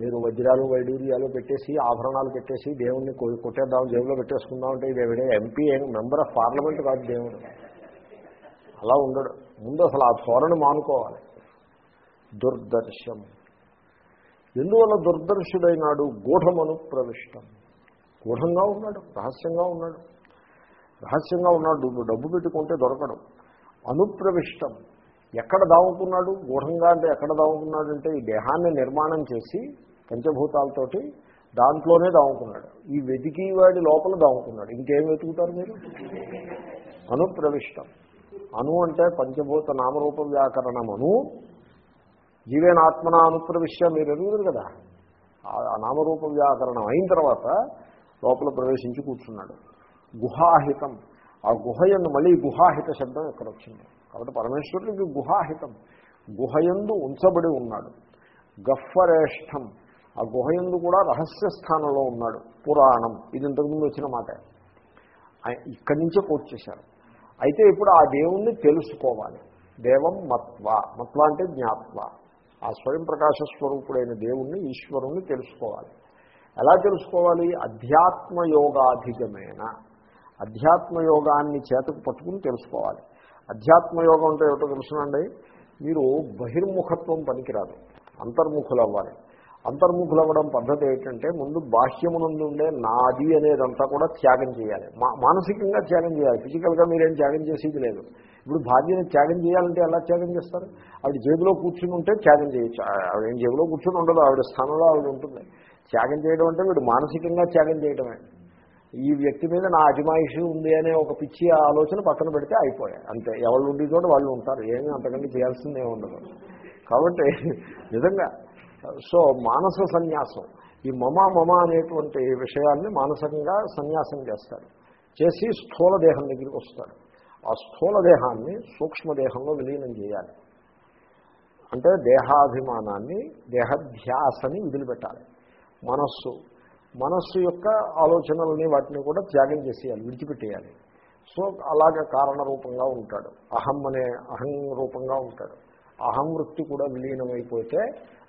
మీరు వజ్రాలు వైడూర్యాలు పెట్టేసి ఆభరణాలు పెట్టేసి దేవుణ్ణి కొట్టేద్దాం జేబులో పెట్టేసుకుందాం అంటే ఇది ఎవడే ఎంపీ మెంబర్ ఆఫ్ పార్లమెంట్ కాదు దేవుడు. అలా ఉండడు. ముందు అసలు ఆ ధోరణి మానుకోవాలి. దుర్దర్శం. ఎందువల్ల దుర్దర్శుడైనాడు? గూఢమను ప్రవిష్టం గూఢంగా ఉన్నాడు రహస్యంగా ఉన్నాడు. రహస్యంగా ఉన్నాడు డబ్బు పెట్టుకుంటే దొరకడం. అనుప్రవిష్టం. ఎక్కడ దావుకున్నాడు? గూఢంగా అంటే ఎక్కడ దావుకున్నాడు అంటే ఈ దేహాన్ని నిర్మాణం చేసి పంచభూతాలతోటి దాంట్లోనే దాముకున్నాడు. ఈ వెతికి వాడి లోపల దాముకున్నాడు. ఇంకేం వెతుకుతారు మీరు? అనుప్రవిష్టం. అను అంటే పంచభూత నామరూప వ్యాకరణం అను జీవేనాత్మన అనుప్రవిశ్య మీరు ఎరుగురు కదా. ఆ నామరూప వ్యాకరణం అయిన తర్వాత లోపల ప్రవేశించి కూర్చున్నాడు. గుహాహితం. ఆ గుహయందు మళ్ళీ గుహాహిత శబ్దం ఎక్కడ వచ్చింది? కాబట్టి పరమేశ్వరుడికి గుహాహితం. గుహయందు ఉంచబడి ఉన్నాడు. గఫ్ఫరేష్టం. ఆ గుహ ఎందు కూడా రహస్య స్థానంలో ఉన్నాడు. పురాణం. ఇది ఇంతకుముందు వచ్చిన మాట. ఇక్కడి నుంచే కోట్ చేశారు. అయితే ఇప్పుడు ఆ దేవుణ్ణి తెలుసుకోవాలి. దేవం మత్వ. మత్వ అంటే జ్ఞాత్వ. ఆ స్వయం ప్రకాశ స్వరూపుడైన దేవుణ్ణి ఈశ్వరుణ్ణి తెలుసుకోవాలి. ఎలా తెలుసుకోవాలి? అధ్యాత్మ యోగాధిగమైన అధ్యాత్మ యోగాన్ని చేతకు పట్టుకుని తెలుసుకోవాలి. అధ్యాత్మ యోగం అంటే ఏమిటో తెలుసునండి? మీరు బహిర్ముఖత్వం పనికిరాదు. అంతర్ముఖులు అవ్వాలి అంతర్ముఖులు అవ్వడం పద్ధతి ఏంటంటే ముందు బాహ్యమునందు ఉండే నాది అనేదంతా కూడా త్యాగం చేయాలి. మా మానసికంగా త్యాగం చేయాలి. ఫిజికల్గా మీరేం త్యాగం చేసేది లేదు. ఇప్పుడు భార్యను త్యాగం చేయాలంటే ఎలా త్యాగం చేస్తారు? ఆవిడ జేబులో కూర్చుని ఉంటే త్యాగం చేయొచ్చు. ఆవిడ ఏం జేబులో కూర్చుని ఉండదు. ఆవిడ స్థానంలో ఆవిడ ఉంటుంది. త్యాగం చేయడం అంటే వీడు మానసికంగా త్యాగం చేయడమే ఈ వ్యక్తి మీద నా అజమాయిషి ఉంది అనే ఒక పిచ్చి ఆలోచన పక్కన పెడితే అయిపోయాయి. అంతే. ఎవరు ఉండే చోట వాళ్ళు ఉంటారు. ఏమీ అంతకంటే చేయాల్సిందే ఉండదు. కాబట్టి నిజంగా సో మానస సన్యాసం. ఈ మమ మమ అనేటువంటి విషయాన్ని మానసికంగా సన్యాసం చేస్తాడు చేసి స్థూల దేహం దగ్గరికి వస్తాడు ఆ స్థూల దేహాన్ని సూక్ష్మదేహంలో విలీనం చేయాలి. అంటే దేహాభిమానాన్ని దేహధ్యాసని వదిలిపెట్టాలి. మనస్సు మనస్సు యొక్క ఆలోచనలని వాటిని కూడా త్యాగం చేసేయాలి విడిచిపెట్టేయాలి. సో అలాగే కారణరూపంగా ఉంటాడు. అహం అనే అహం రూపంగా ఉంటాడు. అహం వృత్తి కూడా విలీనమైపోతే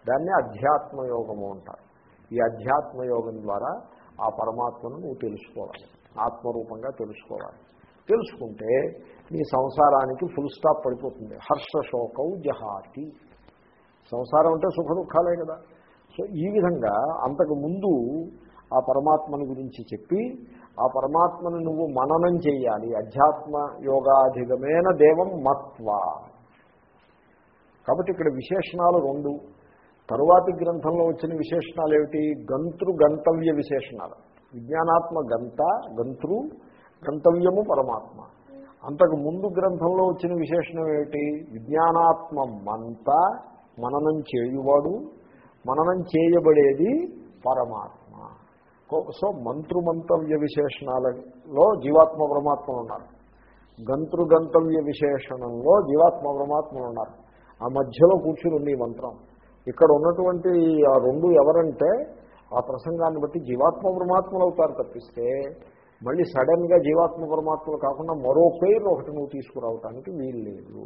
దాన్ని అధ్యాత్మయోగము అంటారు. ఈ అధ్యాత్మయోగం ద్వారా ఆ పరమాత్మను నువ్వు తెలుసుకోవాలి. ఆత్మరూపంగా తెలుసుకోవాలి. తెలుసుకుంటే నీ సంసారానికి ఫుల్ స్టాప్ పడిపోతుంది. హర్ష జహాతి. సంసారం అంటే సుఖ దుఃఖాలే కదా. సో ఈ విధంగా అంతకు ముందు ఆ పరమాత్మని గురించి చెప్పి ఆ పరమాత్మను నువ్వు మననం చేయాలి. అధ్యాత్మ యోగాధిగమైన దేవం మత్వ. కాబట్టి ఇక్కడ విశేషణాలు రెండు. తరువాతి గ్రంథంలో వచ్చిన విశేషణాలు ఏమిటి గంతృ గంతవ్య విశేషణాలు. విజ్ఞానాత్మ గంత గంతృ గంతవ్యము పరమాత్మ. అంతకు ముందు గ్రంథంలో వచ్చిన విశేషణం ఏమిటి విజ్ఞానాత్మ మంత మననం చేయువాడు మననం చేయబడేది పరమాత్మ. సో మంత్రుమంతవ్య విశేషణాలలో జీవాత్మ పరమాత్మలు ఉన్నారు గంతృ గంతవ్య విశేషణంలో జీవాత్మ పరమాత్మలు ఉన్నారు ఆ మధ్యలో కూర్చుని ఉంది మంత్రం. ఇక్కడ ఉన్నటువంటి ఆ రెండు ఎవరంటే ఆ ప్రసంగాన్ని బట్టి జీవాత్మ పరమాత్మలు అవుతారు తప్పిస్తే మళ్ళీ సడన్గా జీవాత్మ పరమాత్మలు కాకుండా మరో పేరు ఒకటి నువ్వు తీసుకురావటానికి వీలు లేదు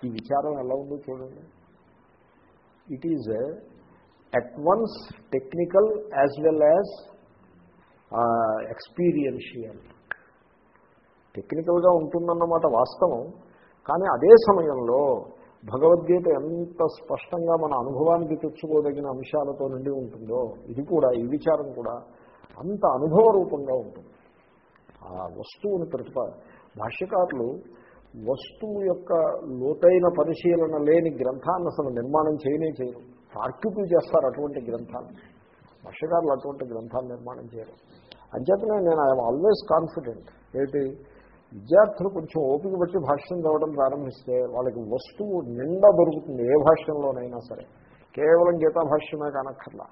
ఈ విచారం ఎలా ఉందో చూడండి. It is at once technical as well as experiential టెక్నికల్గా ఉంటుందన్నమాట వాస్తవం. కానీ అదే సమయంలో భగవద్గీత ఎంత స్పష్టంగా మన అనుభవానికి తెచ్చుకోదగిన అంశాలతో నిండి ఉంటుందో ఇది కూడా ఈ విచారం కూడా అంత అనుభవ రూపంగా ఉంటుంది. ఆ వస్తువుని ప్రతిపా భాష్యకారులు వస్తువు యొక్క లోతైన పరిశీలన లేని గ్రంథాన్ని అసలు నిర్మాణం చేయనే చేయరు. తార్కికులు చేస్తారు అటువంటి గ్రంథాలు భాష్యకారులు అటువంటి గ్రంథాలు నిర్మాణం చేయరు. అంచేతనే నేను ఐఎమ్ ఆల్వేస్ కాన్ఫిడెంట్. ఏంటి? విద్యార్థులు కొంచెం ఓపిక బట్టి భాష్యం చదవడం ప్రారంభిస్తే వాళ్ళకి వస్తువు నిండా దొరుకుతుంది ఏ భాష్యంలోనైనా సరే. కేవలం గీతా భాష్యమే కానక్కర్లా.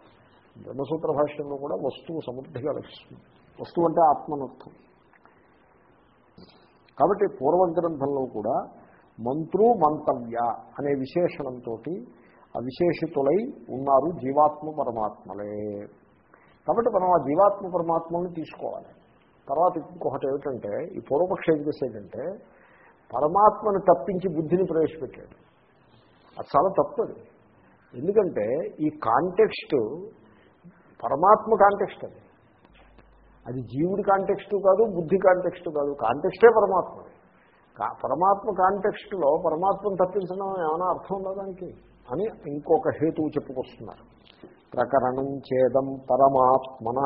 బ్రహ్మసూత్ర భాష్యంలో కూడా వస్తువు సమృద్ధిగా లభిస్తుంది. వస్తువు అంటే ఆత్మనర్థం. కాబట్టి పూర్వగ్రంథంలో కూడా మంత్రు మంతవ్య అనే విశేషణంతో అవిశేషితులై ఉన్నారు జీవాత్మ పరమాత్మలే. కాబట్టి మనం ఆ జీవాత్మ పరమాత్మల్ని తీసుకోవాలి. తర్వాత ఇంకొకటి ఏమిటంటే ఈ పూర్వపక్ష ఏం చేసేటంటే పరమాత్మను తప్పించి బుద్ధిని ప్రవేశపెట్టాడు. అది చాలా తప్పదు. ఎందుకంటే ఈ కాంటెక్స్ట్ పరమాత్మ కాంటెక్స్ట్ అది. అది జీవుడి కాంటెక్స్ట్ కాదు బుద్ధి కాంటెక్స్ట్ కాదు. కాంటెక్స్టే పరమాత్మ. పరమాత్మ కాంటెక్స్ట్లో పరమాత్మను తప్పించడం ఏమైనా అర్థం ఉందా దానికి? అని ఇంకొక హేతువు చెప్పుకొస్తున్నారు. ప్రకరణం చేదం పరమాత్మన.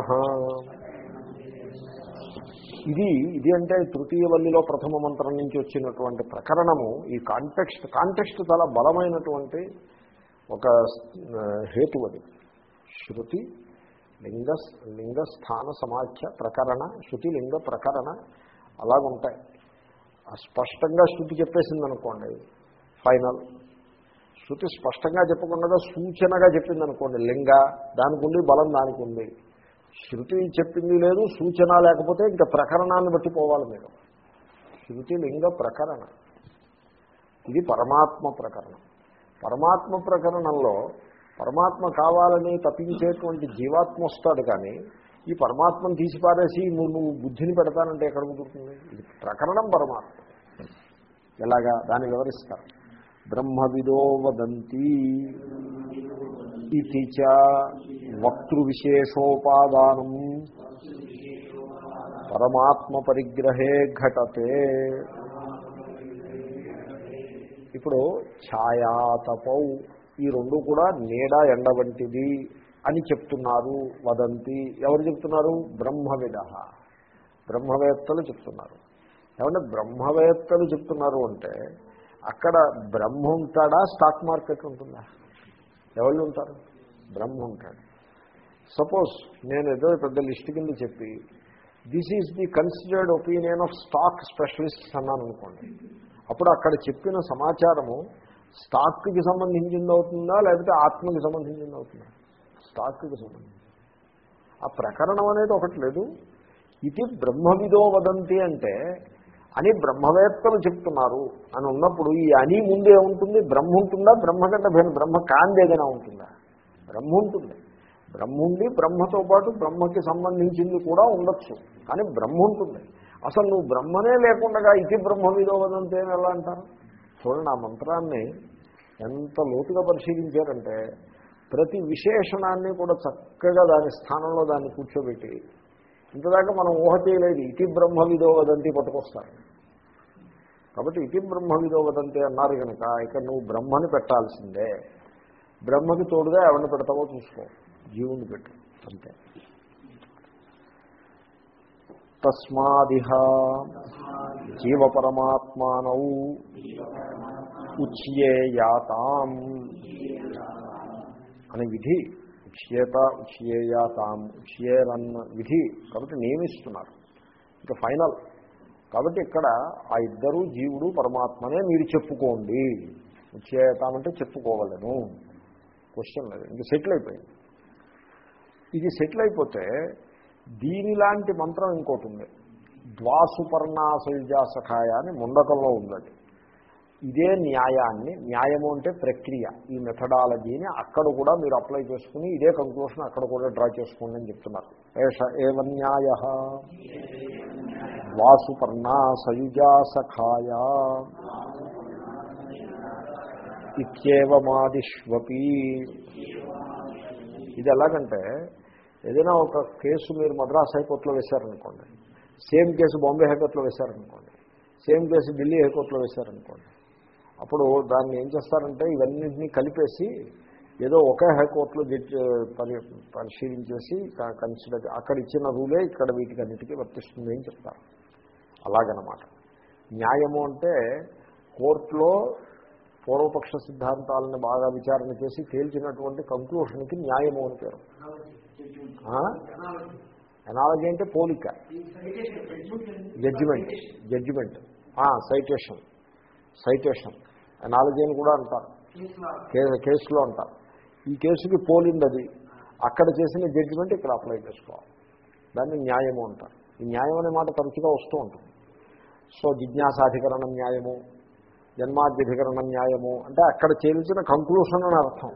ఇది ఇది అంటే తృతీయ వల్లిలో ప్రథమ మంత్రం నుంచి వచ్చినటువంటి ప్రకరణము. ఈ కాంటెక్స్ట్ కాంటెక్స్ట్ చాలా బలమైనటువంటి ఒక హేతు అది. శృతి లింగ లింగస్థాన సమాఖ్య ప్రకరణ శృతి లింగ ప్రకరణ అలాగుంటాయి. స్పష్టంగా శృతి చెప్పేసింది అనుకోండి ఫైనల్ శృతి స్పష్టంగా చెప్పకుండా సూచనగా చెప్పింది అనుకోండి లింగ దానికి ఉంది బలం దానికి ఉంది. శృతి చెప్పింది లేదు సూచన లేకపోతే ఇంకా ప్రకరణాన్ని బట్టి పోవాలి మీరు. శృతి లింగ ప్రకరణ. ఇది పరమాత్మ ప్రకరణం. పరమాత్మ ప్రకరణంలో పరమాత్మ కావాలని తప్పించేటువంటి జీవాత్మ వస్తాడు కానీ ఈ పరమాత్మను తీసిపారేసి నువ్వు నువ్వు బుద్ధిని పెడతానంటే ఎక్కడ కుదురుతుంది? ఇది ప్రకరణం పరమాత్మ. ఎలాగా? దాన్ని వివరిస్తారు. బ్రహ్మవిదో వదంతి. ఇది చ వక్తృ విశేషోపాదానం పరమాత్మ పరిగ్రహే ఘటతే ఇప్పుడు ఛాయాతపౌ ఈ రెండు కూడా నీడ ఎండ వంటిది అని చెప్తున్నారు వదంతి. ఎవరు చెప్తున్నారు? బ్రహ్మవిద. బ్రహ్మవేత్తలు చెప్తున్నారు. ఏమంటే బ్రహ్మవేత్తలు చెప్తున్నారు అంటే అక్కడ బ్రహ్మ ఉంటాడా? స్టాక్ మార్కెట్ ఉంటుందా? ఎవళ్ళు ఉంటారు? బ్రహ్మ ఉంటాడు. సపోజ్ నేను ఏదో పెద్ద లిస్ట్ కింద చెప్పి this is the considered opinion of stock specialists అన్నాను అనుకోండి. అప్పుడు అక్కడ చెప్పిన సమాచారము స్టాక్కి సంబంధించింది అవుతుందా లేకపోతే ఆత్మకి సంబంధించింది అవుతుందా? స్టాక్కి సంబంధించి ఆ ప్రకరణం అనేది ఒకటి లేదు. ఇది బ్రహ్మవిదో వదంతి అంటే అని బ్రహ్మవేత్తలు చెప్తున్నారు. అని ఉన్నప్పుడు ఈ అని ముందే ఉంటుంది బ్రహ్మ ఉంటుందా? బ్రహ్మ కంటే భిన్న బ్రహ్మ కాందేదైనా ఉంటుందా? బ్రహ్మ ఉంటుంది. బ్రహ్మ ఉండి బ్రహ్మతో పాటు బ్రహ్మకి సంబంధించింది కూడా ఉండొచ్చు. కానీ బ్రహ్మ ఉంటుంది. అసలు నువ్వు బ్రహ్మనే లేకుండా ఇది బ్రహ్మ విధోవదంతే ఎలా అంటారు? చూడండి ఆ మంత్రాన్ని ఎంత లోతుగా పరిశీలించారంటే ప్రతి విశేషణాన్ని కూడా చక్కగా దాని స్థానంలో దాన్ని కూర్చోబెట్టి ఇంతదాకా మనం ఊహ చేయలేదు. ఇతి బ్రహ్మ విదో వదంతి పట్టుకొస్తారు. కాబట్టి ఇతి బ్రహ్మ విదో వదంతి అన్నారు కనుక ఇక్కడ నువ్వు బ్రహ్మని పెట్టాల్సిందే. బ్రహ్మకి తోడుగా ఎవరిని పెడతావో చూసుకో. జీవుని పెట్టు. అంతే. తస్మాదిహ జీవపరమాత్మానౌ ఉచ్యేయాతాం. అని విధి ఉచ్యేత ఉచ్యేయాతాం ఉచ్యేరన్న విధి కాబట్టి నియమిస్తున్నారు. ఇంకా ఫైనల్. కాబట్టి ఇక్కడ ఆ ఇద్దరు జీవుడు పరమాత్మనే మీరు చెప్పుకోండి. ఉచ్చేయతామంటే చెప్పుకోవలను. క్వశ్చన్ లేదు. ఇంక సెటిల్ అయిపోయింది. ఇది సెటిల్ అయిపోతే దీనిలాంటి మంత్రం ఇంకోటి ఉంది. ద్వాసుపర్ణాశైజా సఖాయ అని ముండకంలో ఉందండి. ఇదే న్యాయాన్ని న్యాయము అంటే ప్రక్రియ. ఈ మెథడాలజీని అక్కడ కూడా మీరు అప్లై చేసుకుని ఇదే కంక్లూషన్ అక్కడ కూడా డ్రా చేసుకోండి అని చెప్తున్నారు. ఏష ఏవ న్యాయ? వాసుపర్ణా సయుజా సఖాయ ఇత్యేవమాదిష్వపి. ఇది ఎలాగంటే ఏదైనా ఒక కేసు మీరు మద్రాస్ హైకోర్టులో వేశారనుకోండి సేమ్ కేసు బాంబే హైకోర్టులో వేశారనుకోండి సేమ్ కేసు ఢిల్లీ హైకోర్టులో వేశారనుకోండి అప్పుడు దాన్ని ఏం చేస్తారంటే ఇవన్నింటినీ కలిపేసి ఏదో ఒకే హైకోర్టులో జడ్జి పరి పరిశీలించేసి కన్సిడర్ అక్కడ ఇచ్చిన రూలే ఇక్కడ వీటికి అన్నిటికీ వర్తిస్తుంది అని చెప్తారు. అలాగనమాట. న్యాయము అంటే కోర్టులో పూర్వపక్ష సిద్ధాంతాలను బాగా విచారణ చేసి తేల్చినటువంటి కంక్లూషన్కి న్యాయము అని పేరు. ఎనాలజీ అంటే పోలిక. Judgement judgement citation citation analogy అని కూడా అంటారు. కేసులో అంటారు. ఈ కేసుకి పోలింది అది. అక్కడ చేసిన జడ్జిమెంట్ ఇక్కడ అప్లై చేసుకోవాలి. దాన్ని న్యాయము అంటారు. ఈ న్యాయం అనే మాట తరచుగా వస్తూ ఉంటుంది. సో జిజ్ఞాసాధికరణ న్యాయము జన్మాధ్యధికరణ న్యాయము అంటే అక్కడ చేల్చిన కంక్లూషన్ అని అర్థం.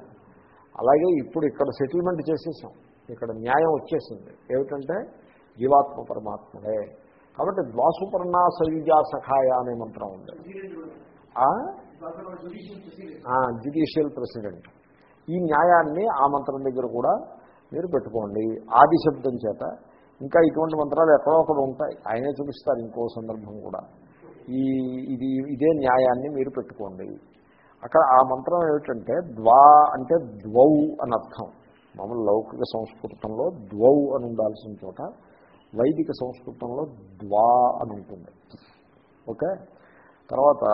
అలాగే ఇప్పుడు ఇక్కడ సెటిల్మెంట్ చేసేసాం. ఇక్కడ న్యాయం వచ్చేసింది. ఏమిటంటే జీవాత్మ పరమాత్మడే. కాబట్టి ద్వాసుపర్ణ సయుజా సఖాయ అనే మంత్రం ఉంది. జ్యుడిషియల్ ప్రెసిడెంట్ ఈ న్యాయాన్ని ఆ మంత్రం దగ్గర కూడా మీరు పెట్టుకోండి. ఆది శబ్దం చేత. ఇంకా ఇటువంటి మంత్రాలు ఎక్కడో ఒకడు ఉంటాయి. ఆయనే చూపిస్తారు ఇంకో సందర్భం కూడా. ఈ ఇది ఇదే న్యాయాన్ని మీరు పెట్టుకోండి. అక్కడ ఆ మంత్రం ఏమిటంటే ద్వా అంటే ద్వౌ అని అర్థం మామూలు లౌకిక సంస్కృతంలో ద్వౌ అని ఉండాల్సిన చోట వైదిక సంస్కృతంలో ద్వా అని ఉంటుంది. ఓకే? తర్వాత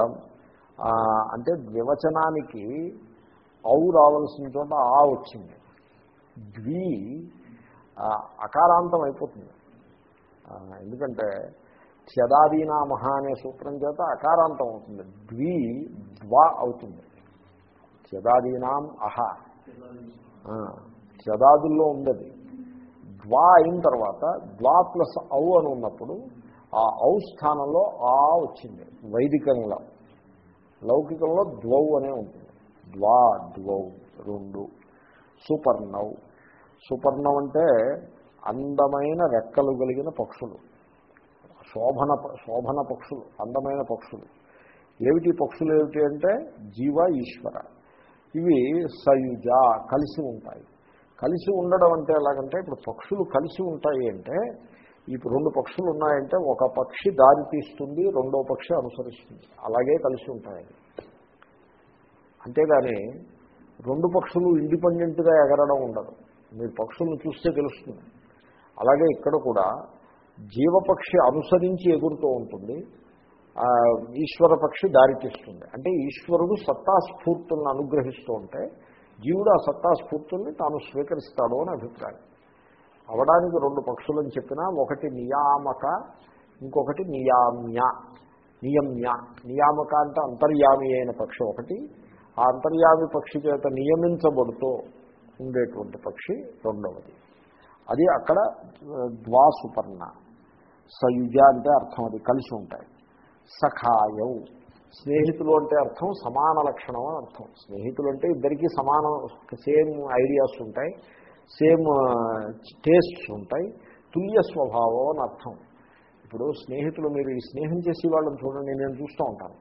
అంటే ద్వివచనానికి ఔ రావాల్సిన చోట ఆ వచ్చింది. ద్వి అకారాంతం అయిపోతుంది. ఎందుకంటే త్యదాదీనామహ అనే సూత్రం చేత అకారాంతం అవుతుంది. ద్వి ద్వా అవుతుంది. త్యదాదీనాం అహ. త్యదాదుల్లో ఉండదు. ద్వా అయిన తర్వాత ద్వా ప్లస్ ఔ అని ఉన్నప్పుడు ఆ ఔ స్థానంలో ఆ వచ్చింది. వైదికంలో. లౌకికంలో ద్వౌ అనే ఉంటుంది. ద్వా ద్వౌ రెండు. సుపర్ణౌ. సుపర్ణం అంటే అందమైన రెక్కలు కలిగిన పక్షులు. శోభన శోభన పక్షులు అందమైన పక్షులు. ఏమిటి పక్షులు ఏమిటి అంటే జీవ ఈశ్వర. ఇవి సయుజ కలిసి ఉంటాయి. కలిసి ఉండడం అంటే ఎలాగంటే ఇప్పుడు పక్షులు కలిసి ఉంటాయి అంటే ఇప్పుడు రెండు పక్షులు ఉన్నాయంటే ఒక పక్షి దారి తీస్తుంది రెండో పక్షి అనుసరిస్తుంది. అలాగే కలిసి ఉంటాయి. అంతేగాని రెండు పక్షులు ఇండిపెండెంట్గా ఎగరడం ఉండదు. మీరు పక్షులను చూస్తే తెలుస్తుంది. అలాగే ఇక్కడ కూడా జీవపక్షి అనుసరించి ఎగురుతూ ఉంటుంది. ఈశ్వర పక్షి దారితీస్తుంది అంటే ఈశ్వరుడు సత్తాస్ఫూర్తులను అనుగ్రహిస్తూ ఉంటే జీవుడు ఆ సత్తాస్ఫూర్తుల్ని తాను స్వీకరిస్తాడు అని అభిప్రాయం. అవడానికి రెండు పక్షులని చెప్పినా ఒకటి నియామక ఇంకొకటి నియామ్య. నియమ్య. నియామక అంటే అంతర్యామి అయిన పక్షి ఒకటి. ఆ అంతర్యామి పక్షి చేత నియమించబడుతూ ఉండేటువంటి పక్షి రెండవది. అది అక్కడ ద్వాసుపర్ణ. సయుజ అంటే అర్థం అది కలిసి ఉంటాయి. సఖాయం. స్నేహితులు అంటే అర్థం సమాన లక్షణం అని అర్థం. స్నేహితులు అంటే ఇద్దరికీ సమానం సేమ్ ఐడియాస్ ఉంటాయి. సేమ్ టేస్ట్స్ ఉంటాయి. తుల్య స్వభావం అని అర్థం. ఇప్పుడు స్నేహితులు మీరు ఈ స్నేహం చేసే వాళ్ళని చూడండి నేను చూస్తూ ఉంటాను.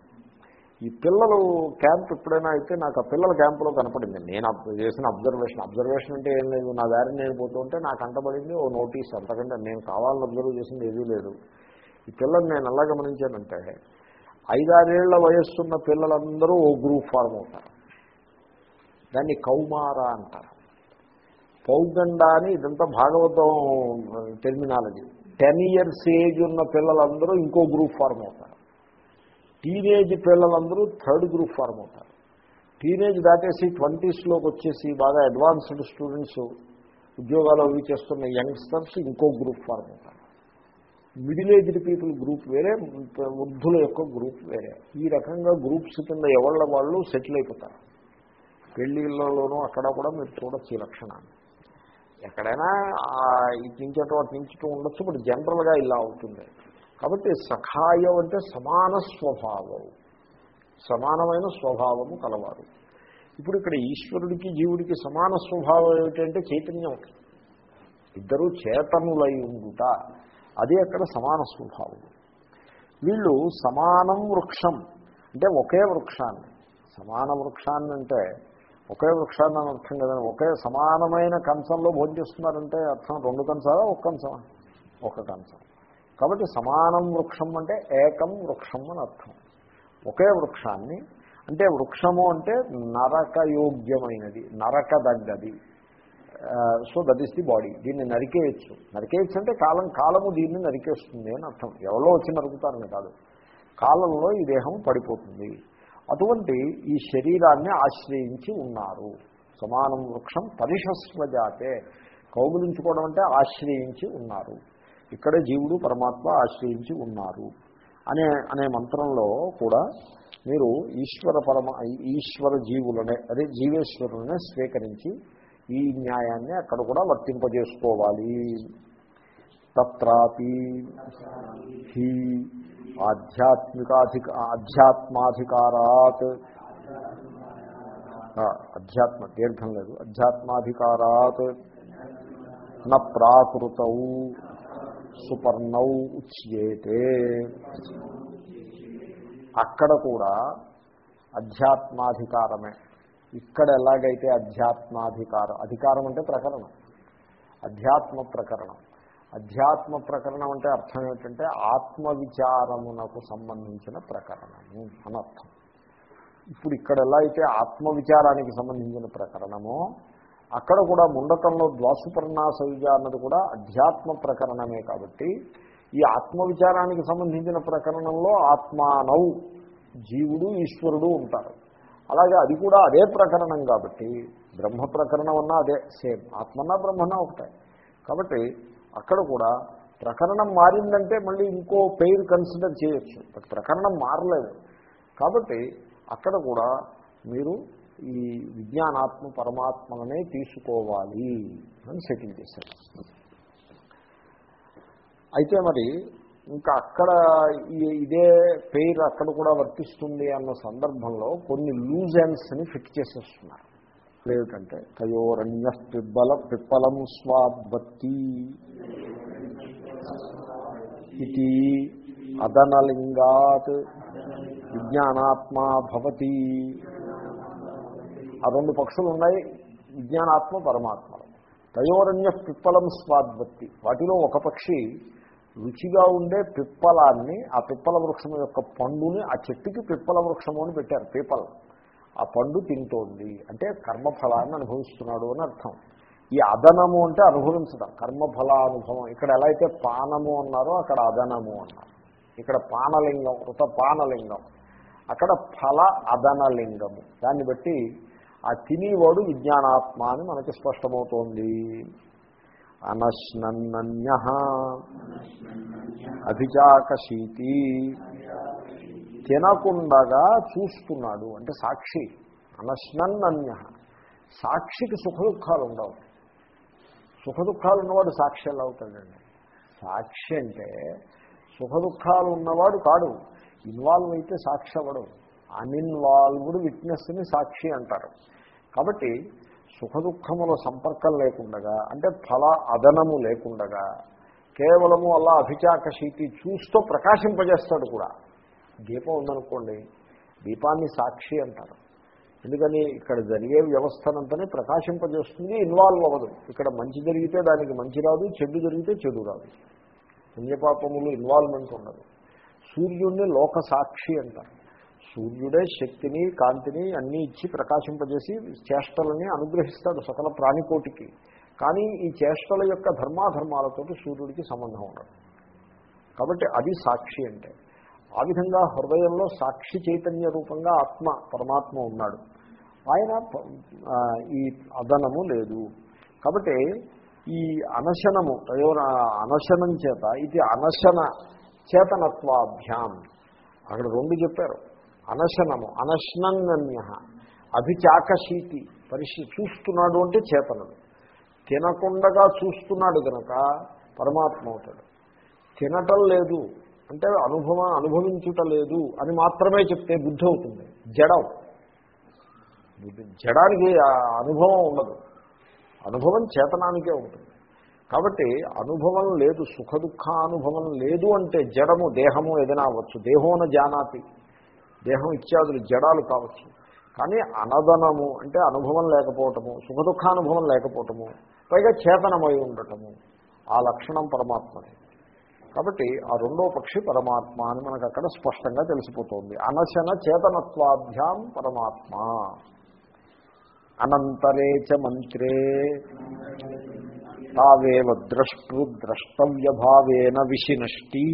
ఈ పిల్లలు క్యాంప్ ఎప్పుడైనా అయితే నాకు ఆ పిల్లల క్యాంపులో కనపడింది. నేను చేసిన అబ్జర్వేషన్. అబ్జర్వేషన్ అంటే ఏం లేదు. నా దారి నేను పోతుంటే నాకు అంటబడింది ఓ నోటీస్ అంతకంటే నేను కావాలని అబ్జర్వ్ చేసింది ఏదీ లేదు. ఈ పిల్లలు నేను ఎలా గమనించానంటే ఐదారేళ్ళ వయస్సున్న పిల్లలందరూ ఓ గ్రూప్ ఫార్మ్ అవుతారు. దాన్ని కౌమార అంటారు. పౌగండ అని ఇదంతా Bhagavatam terminology ten years age ఉన్న పిల్లలందరూ ఇంకో గ్రూప్ ఫార్మ్ అవుతారు. టీనేజ్ పిల్లలందరూ థర్డ్ గ్రూప్ ఫార్మ్ అవుతారు. టీనేజ్ దాటేసి ట్వంటీస్లోకి వచ్చేసి బాగా అడ్వాన్స్డ్ స్టూడెంట్స్ ఉద్యోగాలు అవి చేస్తున్న యంగ్స్టర్స్ ఇంకో గ్రూప్ ఫార్మ్ అవుతారు. మిడిల్ ఏజ్డ్ పీపుల్ గ్రూప్ వేరే వృద్ధుల యొక్క గ్రూప్ వేరే. ఈ రకంగా గ్రూప్స్ కింద ఎవళ్ళ వాళ్ళు సెటిల్ అయిపోతారు. పెళ్ళిళ్ళలోనూ అక్కడ కూడా మీరు చూడొచ్చు ఈ లక్షణాన్ని. ఎక్కడైనా ఆ ఇటు నుంచి అటు ఉండొచ్చు బట్ జనరల్గా ఇలా అవుతుంది. కాబట్టి సఖాయం అంటే సమాన స్వభావం. సమానమైన స్వభావము కలవారు. ఇప్పుడు ఇక్కడ ఈశ్వరుడికి జీవుడికి సమాన స్వభావం ఏమిటంటే చైతన్యం. ఇద్దరూ చేతనులై ఉండుట. అది అక్కడ సమాన స్వభావం. వీళ్ళు సమానం వృక్షం. అంటే ఒకే వృక్షాన్ని. సమాన వృక్షాన్ని అంటే ఒకే వృక్షాన్ని అని అర్థం కదండి. ఒకే సమానమైన కంచంలో భోజనం చేస్తున్నారంటే అర్థం రెండు కంచాలా ఒక కంచమా ఒక కంచం కాబట్టి సమానం వృక్షం అంటే ఏకం వృక్షం అని అర్థం. ఒకే వృక్షాన్ని అంటే వృక్షము అంటే నరకయోగ్యమైనది నరకదగ్గది. So that is the body దీన్ని నరికేయచ్చు. నరికేయచ్చు అంటే కాలం కాలము దీన్ని నరికేస్తుంది అని అర్థం. ఎవరో వచ్చి నరుకుతారని కాదు. కాలంలో ఈ దేహం పడిపోతుంది. అటువంటి ఈ శరీరాన్ని ఆశ్రయించి ఉన్నారు. సమానం వృక్షం పరిషస్వజాతే కౌగులించుకోవడం అంటే ఆశ్రయించి ఉన్నారు. ఇక్కడ జీవుడు పరమాత్మ ఆశ్రయించి ఉన్నారు. అనే అనే మంత్రంలో కూడా మీరు ఈశ్వర పరమ ఈశ్వర జీవులనే అదే జీవేశ్వరులనే స్వీకరించి ఈ న్యాయాన్ని అక్కడ కూడా వర్తింపజేసుకోవాలి. తత్రాపి హీ ఆధ్యాత్మికాధిక ఆధ్యాత్మాధికారాత్. అధ్యాత్మ దీర్ఘం లేదు. అధ్యాత్మాధికారాత్. న ప్రాకృతౌ సుపర్ణౌ ఉచ్యేతే. అక్కడ కూడా అధ్యాత్మాధికారమే. ఇక్కడ ఎలాగైతే అధ్యాత్మాధికారం అధికారం అంటే ప్రకరణం. అధ్యాత్మ ప్రకరణం. అధ్యాత్మ ప్రకరణం అంటే అర్థం ఏమిటంటే ఆత్మవిచారమునకు సంబంధించిన ప్రకరణము అని అర్థం ఇప్పుడు ఇక్కడ ఎలా అయితే ఆత్మవిచారానికి సంబంధించిన ప్రకరణమో అక్కడ కూడా ముండకంలో ద్వాసుపర్ణ సవిజ అన్నది కూడా అధ్యాత్మ ప్రకరణమే కాబట్టి ఈ ఆత్మవిచారానికి సంబంధించిన ప్రకరణంలో ఆత్మానవు జీవుడు ఈశ్వరుడు ఉంటారు. అలాగే అది కూడా అదే ప్రకరణం కాబట్టి బ్రహ్మ ప్రకరణం అన్నా అదే సేమ్. ఆత్మన్నా బ్రహ్మన్నా ఒకటే. కాబట్టి అక్కడ కూడా ప్రకరణం మారిందంటే మళ్ళీ ఇంకో పెయిర్ కన్సిడర్ చేయొచ్చు. బట్ ప్రకరణం మారలేదు. కాబట్టి అక్కడ కూడా మీరు ఈ విజ్ఞానాత్మ పరమాత్మనే తీసుకోవాలి అని సెటిల్ చేశారు. అయితే మరి ఇంకా అక్కడ ఇదే పేరు అక్కడ కూడా వర్తిస్తుంది అన్న సందర్భంలో కొన్ని లూజ్ ఎండ్స్ని ఫిట్ చేసేస్తున్నారు. ఏమిటంటే తయోరణ్య పిబ్బల పిప్పలం స్వాద్వత్తి ఇది అదనలింగాత్ విజ్ఞానాత్మా భవతి. ఆ రెండు పక్షులు ఉన్నాయి విజ్ఞానాత్మ పరమాత్మ. తయోరణ్య పిప్పలం స్వాద్వత్తి వాటిలో ఒక పక్షి రుచిగా ఉండే పిప్పలాన్ని ఆ పిప్పల వృక్షం యొక్క పండుని ఆ చెట్టుకి పిప్పల వృక్షము అని పెట్టారు పీపల్ ఆ పండు తింటోంది. అంటే కర్మఫలాన్ని అనుభవిస్తున్నాడు అని అర్థం. ఈ అదనము అంటే అనుభవించడం. కర్మఫలానుభవం. ఇక్కడ ఎలా అయితే పానము అన్నారో అక్కడ అదనము అన్నారు. ఇక్కడ పానలింగం కృత పానలింగం. అక్కడ ఫల అదనలింగము. దాన్ని బట్టి ఆ తినేవాడు విజ్ఞానాత్మ అని మనకి స్పష్టమవుతోంది. అనశ్నన్నన్య. అభిచాకశీతి తినకుండగా చూస్తున్నాడు అంటే సాక్షి అనశ్నన్య సాక్షికి సుఖ దుఃఖాలు ఉండవు సుఖ దుఃఖాలు ఉన్నవాడు సాక్షి ఎలా అవుతాడండి? సాక్షి అంటే సుఖ దుఃఖాలు ఉన్నవాడు కాడు ఇన్వాల్వ్ అయితే సాక్షి అవ్వడు. అన్ఇన్వాల్వ్డ్ విట్నెస్ని సాక్షి అంటారు. కాబట్టి సుఖదుఖముల సంపర్కం లేకుండగా అంటే ఫల అదనము లేకుండగా కేవలము అలా అభిచాకశీతి చూస్తూ ప్రకాశింపజేస్తాడు కూడా. దీపం ఉందనుకోండి దీపాన్ని సాక్షి అంటారు. ఎందుకని ఇక్కడ జరిగే వ్యవస్థనంతనే ప్రకాశింపజేస్తుంది ఇన్వాల్వ్ అవ్వదు. ఇక్కడ మంచి జరిగితే దానికి మంచి రాదు చెడు జరిగితే చెడు రాదు. పుణ్యపాపములు ఇన్వాల్వ్మెంట్ ఉండదు. సూర్యుడిని లోక సాక్షి అంటారు. సూర్యుడే శక్తిని కాంతిని అన్నీ ఇచ్చి ప్రకాశింపజేసి చేష్టలని అనుగ్రహిస్తాడు సకల ప్రాణికోటికి. కానీ ఈ చేష్టల యొక్క ధర్మాధర్మాలతో సూర్యుడికి సంబంధం ఉండదు. కాబట్టి అది సాక్షి అంటే. ఆ విధంగా హృదయంలో సాక్షి చైతన్య రూపంగా ఆత్మ పరమాత్మ ఉన్నాడు. ఆయన ఈ అదనము లేదు. కాబట్టి ఈ అనశనము అనశనం చేత ఇది అనశన చేతనత్వాభ్యాం. అక్కడ రెండు చెప్పారు. అనశనము అనశ్నన్య అభిచాకశీతి పరిశీ చూస్తున్నాడు అంటే చేతనము. తినకుండగా చూస్తున్నాడు కనుక పరమాత్మ అవుతాడు. తినటం లేదు. అంటే అనుభవం అనుభవించుట లేదు అని మాత్రమే చెప్తే బుద్ధి అవుతుంది. జడం. జడానికి అనుభవం ఉండదు. అనుభవం చేతనానికే ఉంటుంది. కాబట్టి అనుభవం లేదు సుఖ దుఃఖానుభవం లేదు అంటే జడము దేహము ఏదైనా అవ్వచ్చు. దేహోన జానాతి. దేహం ఇత్యాదులు జడాలు కావచ్చు. కానీ అనదనము అంటే అనుభవం లేకపోవటము సుఖ దుఃఖానుభవం లేకపోవటము పైగా చేతనమై ఉండటము ఆ లక్షణం పరమాత్మనే. కాబట్టి ఆ రెండో పక్షి పరమాత్మ అని మనకు అక్కడ స్పష్టంగా తెలిసిపోతుంది. అనశన చేతనత్వాభ్యాం పరమాత్మ. అనంతరే చ మంత్రే. తావేవ ద్రష్టృ ద్రష్టవ్యభావేన విశినష్టి.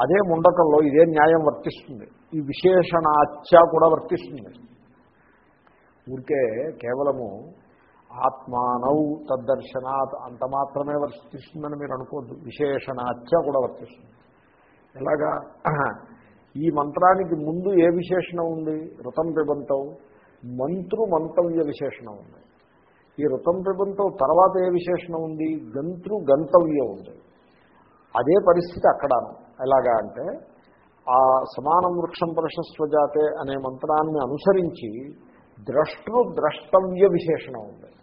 అదే ముండకంలో ఇదే న్యాయం వర్తిస్తుంది. ఈ విశేషణాచ్య కూడా వర్తిస్తుంది. ఊరికే కేవలము ఆత్మానౌ తద్దర్శనాత్ అంత మాత్రమే వర్తిస్తుందని మీరు అనుకోద్దు. విశేషణాచ కూడా వర్తిస్తుంది. ఎలాగా? ఈ మంత్రానికి ముందు ఏ విశేషణం ఉంది? రుతం పిబంతం. మంత్రు మంతవ్య విశేషణం ఉంది. ఈ రుతం పిబంతం తర్వాత ఏ విశేషణం ఉంది? గంతృ గంతవ్య ఉంది. అదే పరిస్థితి అక్కడ ఎలాగా అంటే ఆ సమానం వృక్షం ప్రశస్వజాతే అనే మంత్రాన్ని అనుసరించి ద్రష్టృ ద్రష్టవ్య విశేషణం ఉంది.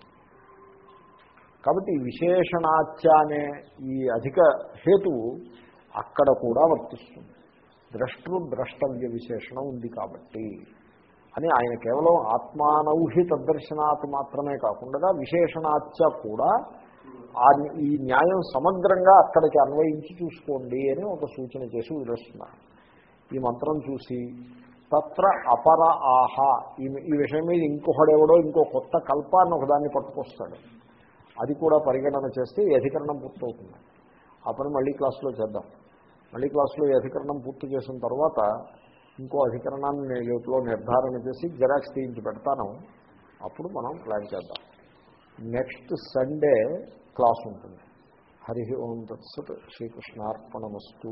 కాబట్టి ఈ విశేషణాచ్య అనే ఈ అధిక హేతువు అక్కడ కూడా వర్తిస్తుంది. ద్రష్టృ ద్రష్టవ్య విశేషణం ఉంది కాబట్టి అని ఆయన కేవలం ఆత్మానౌహి తద్దర్శనాత్ మాత్రమే కాకుండా విశేషణాచ్య కూడా ఆ ఈ న్యాయం సమగ్రంగా అక్కడికి అన్వయించి చూసుకోండి అని ఒక సూచన చేసి వదిలేస్తున్నారు. ఈ మంత్రం చూసి తత్ర అపర ఆహా ఈ ఈ విషయం మీద ఇంకొకడెవడో ఇంకో కొత్త కల్పాన్ని ఒకదాన్ని పట్టుకొస్తాడు. అది కూడా పరిగణన చేస్తే ఈ అధికరణం పూర్తవుతుంది. ఆ పని మళ్ళీ క్లాసులో చేద్దాం. మళ్ళీ క్లాసులో ఈ అధికరణం పూర్తి చేసిన తర్వాత ఇంకో అధికరణాన్ని నేను లోపల నిర్ధారణ చేసి జెరాక్స్ తీయించి పెడతాను. అప్పుడు మనం ప్లాన్ చేద్దాం. నెక్స్ట్ సండే క్లాస్ ఉంటుంది. హరి ఓం తత్సత్ శ్రీకృష్ణార్పణమస్తూ.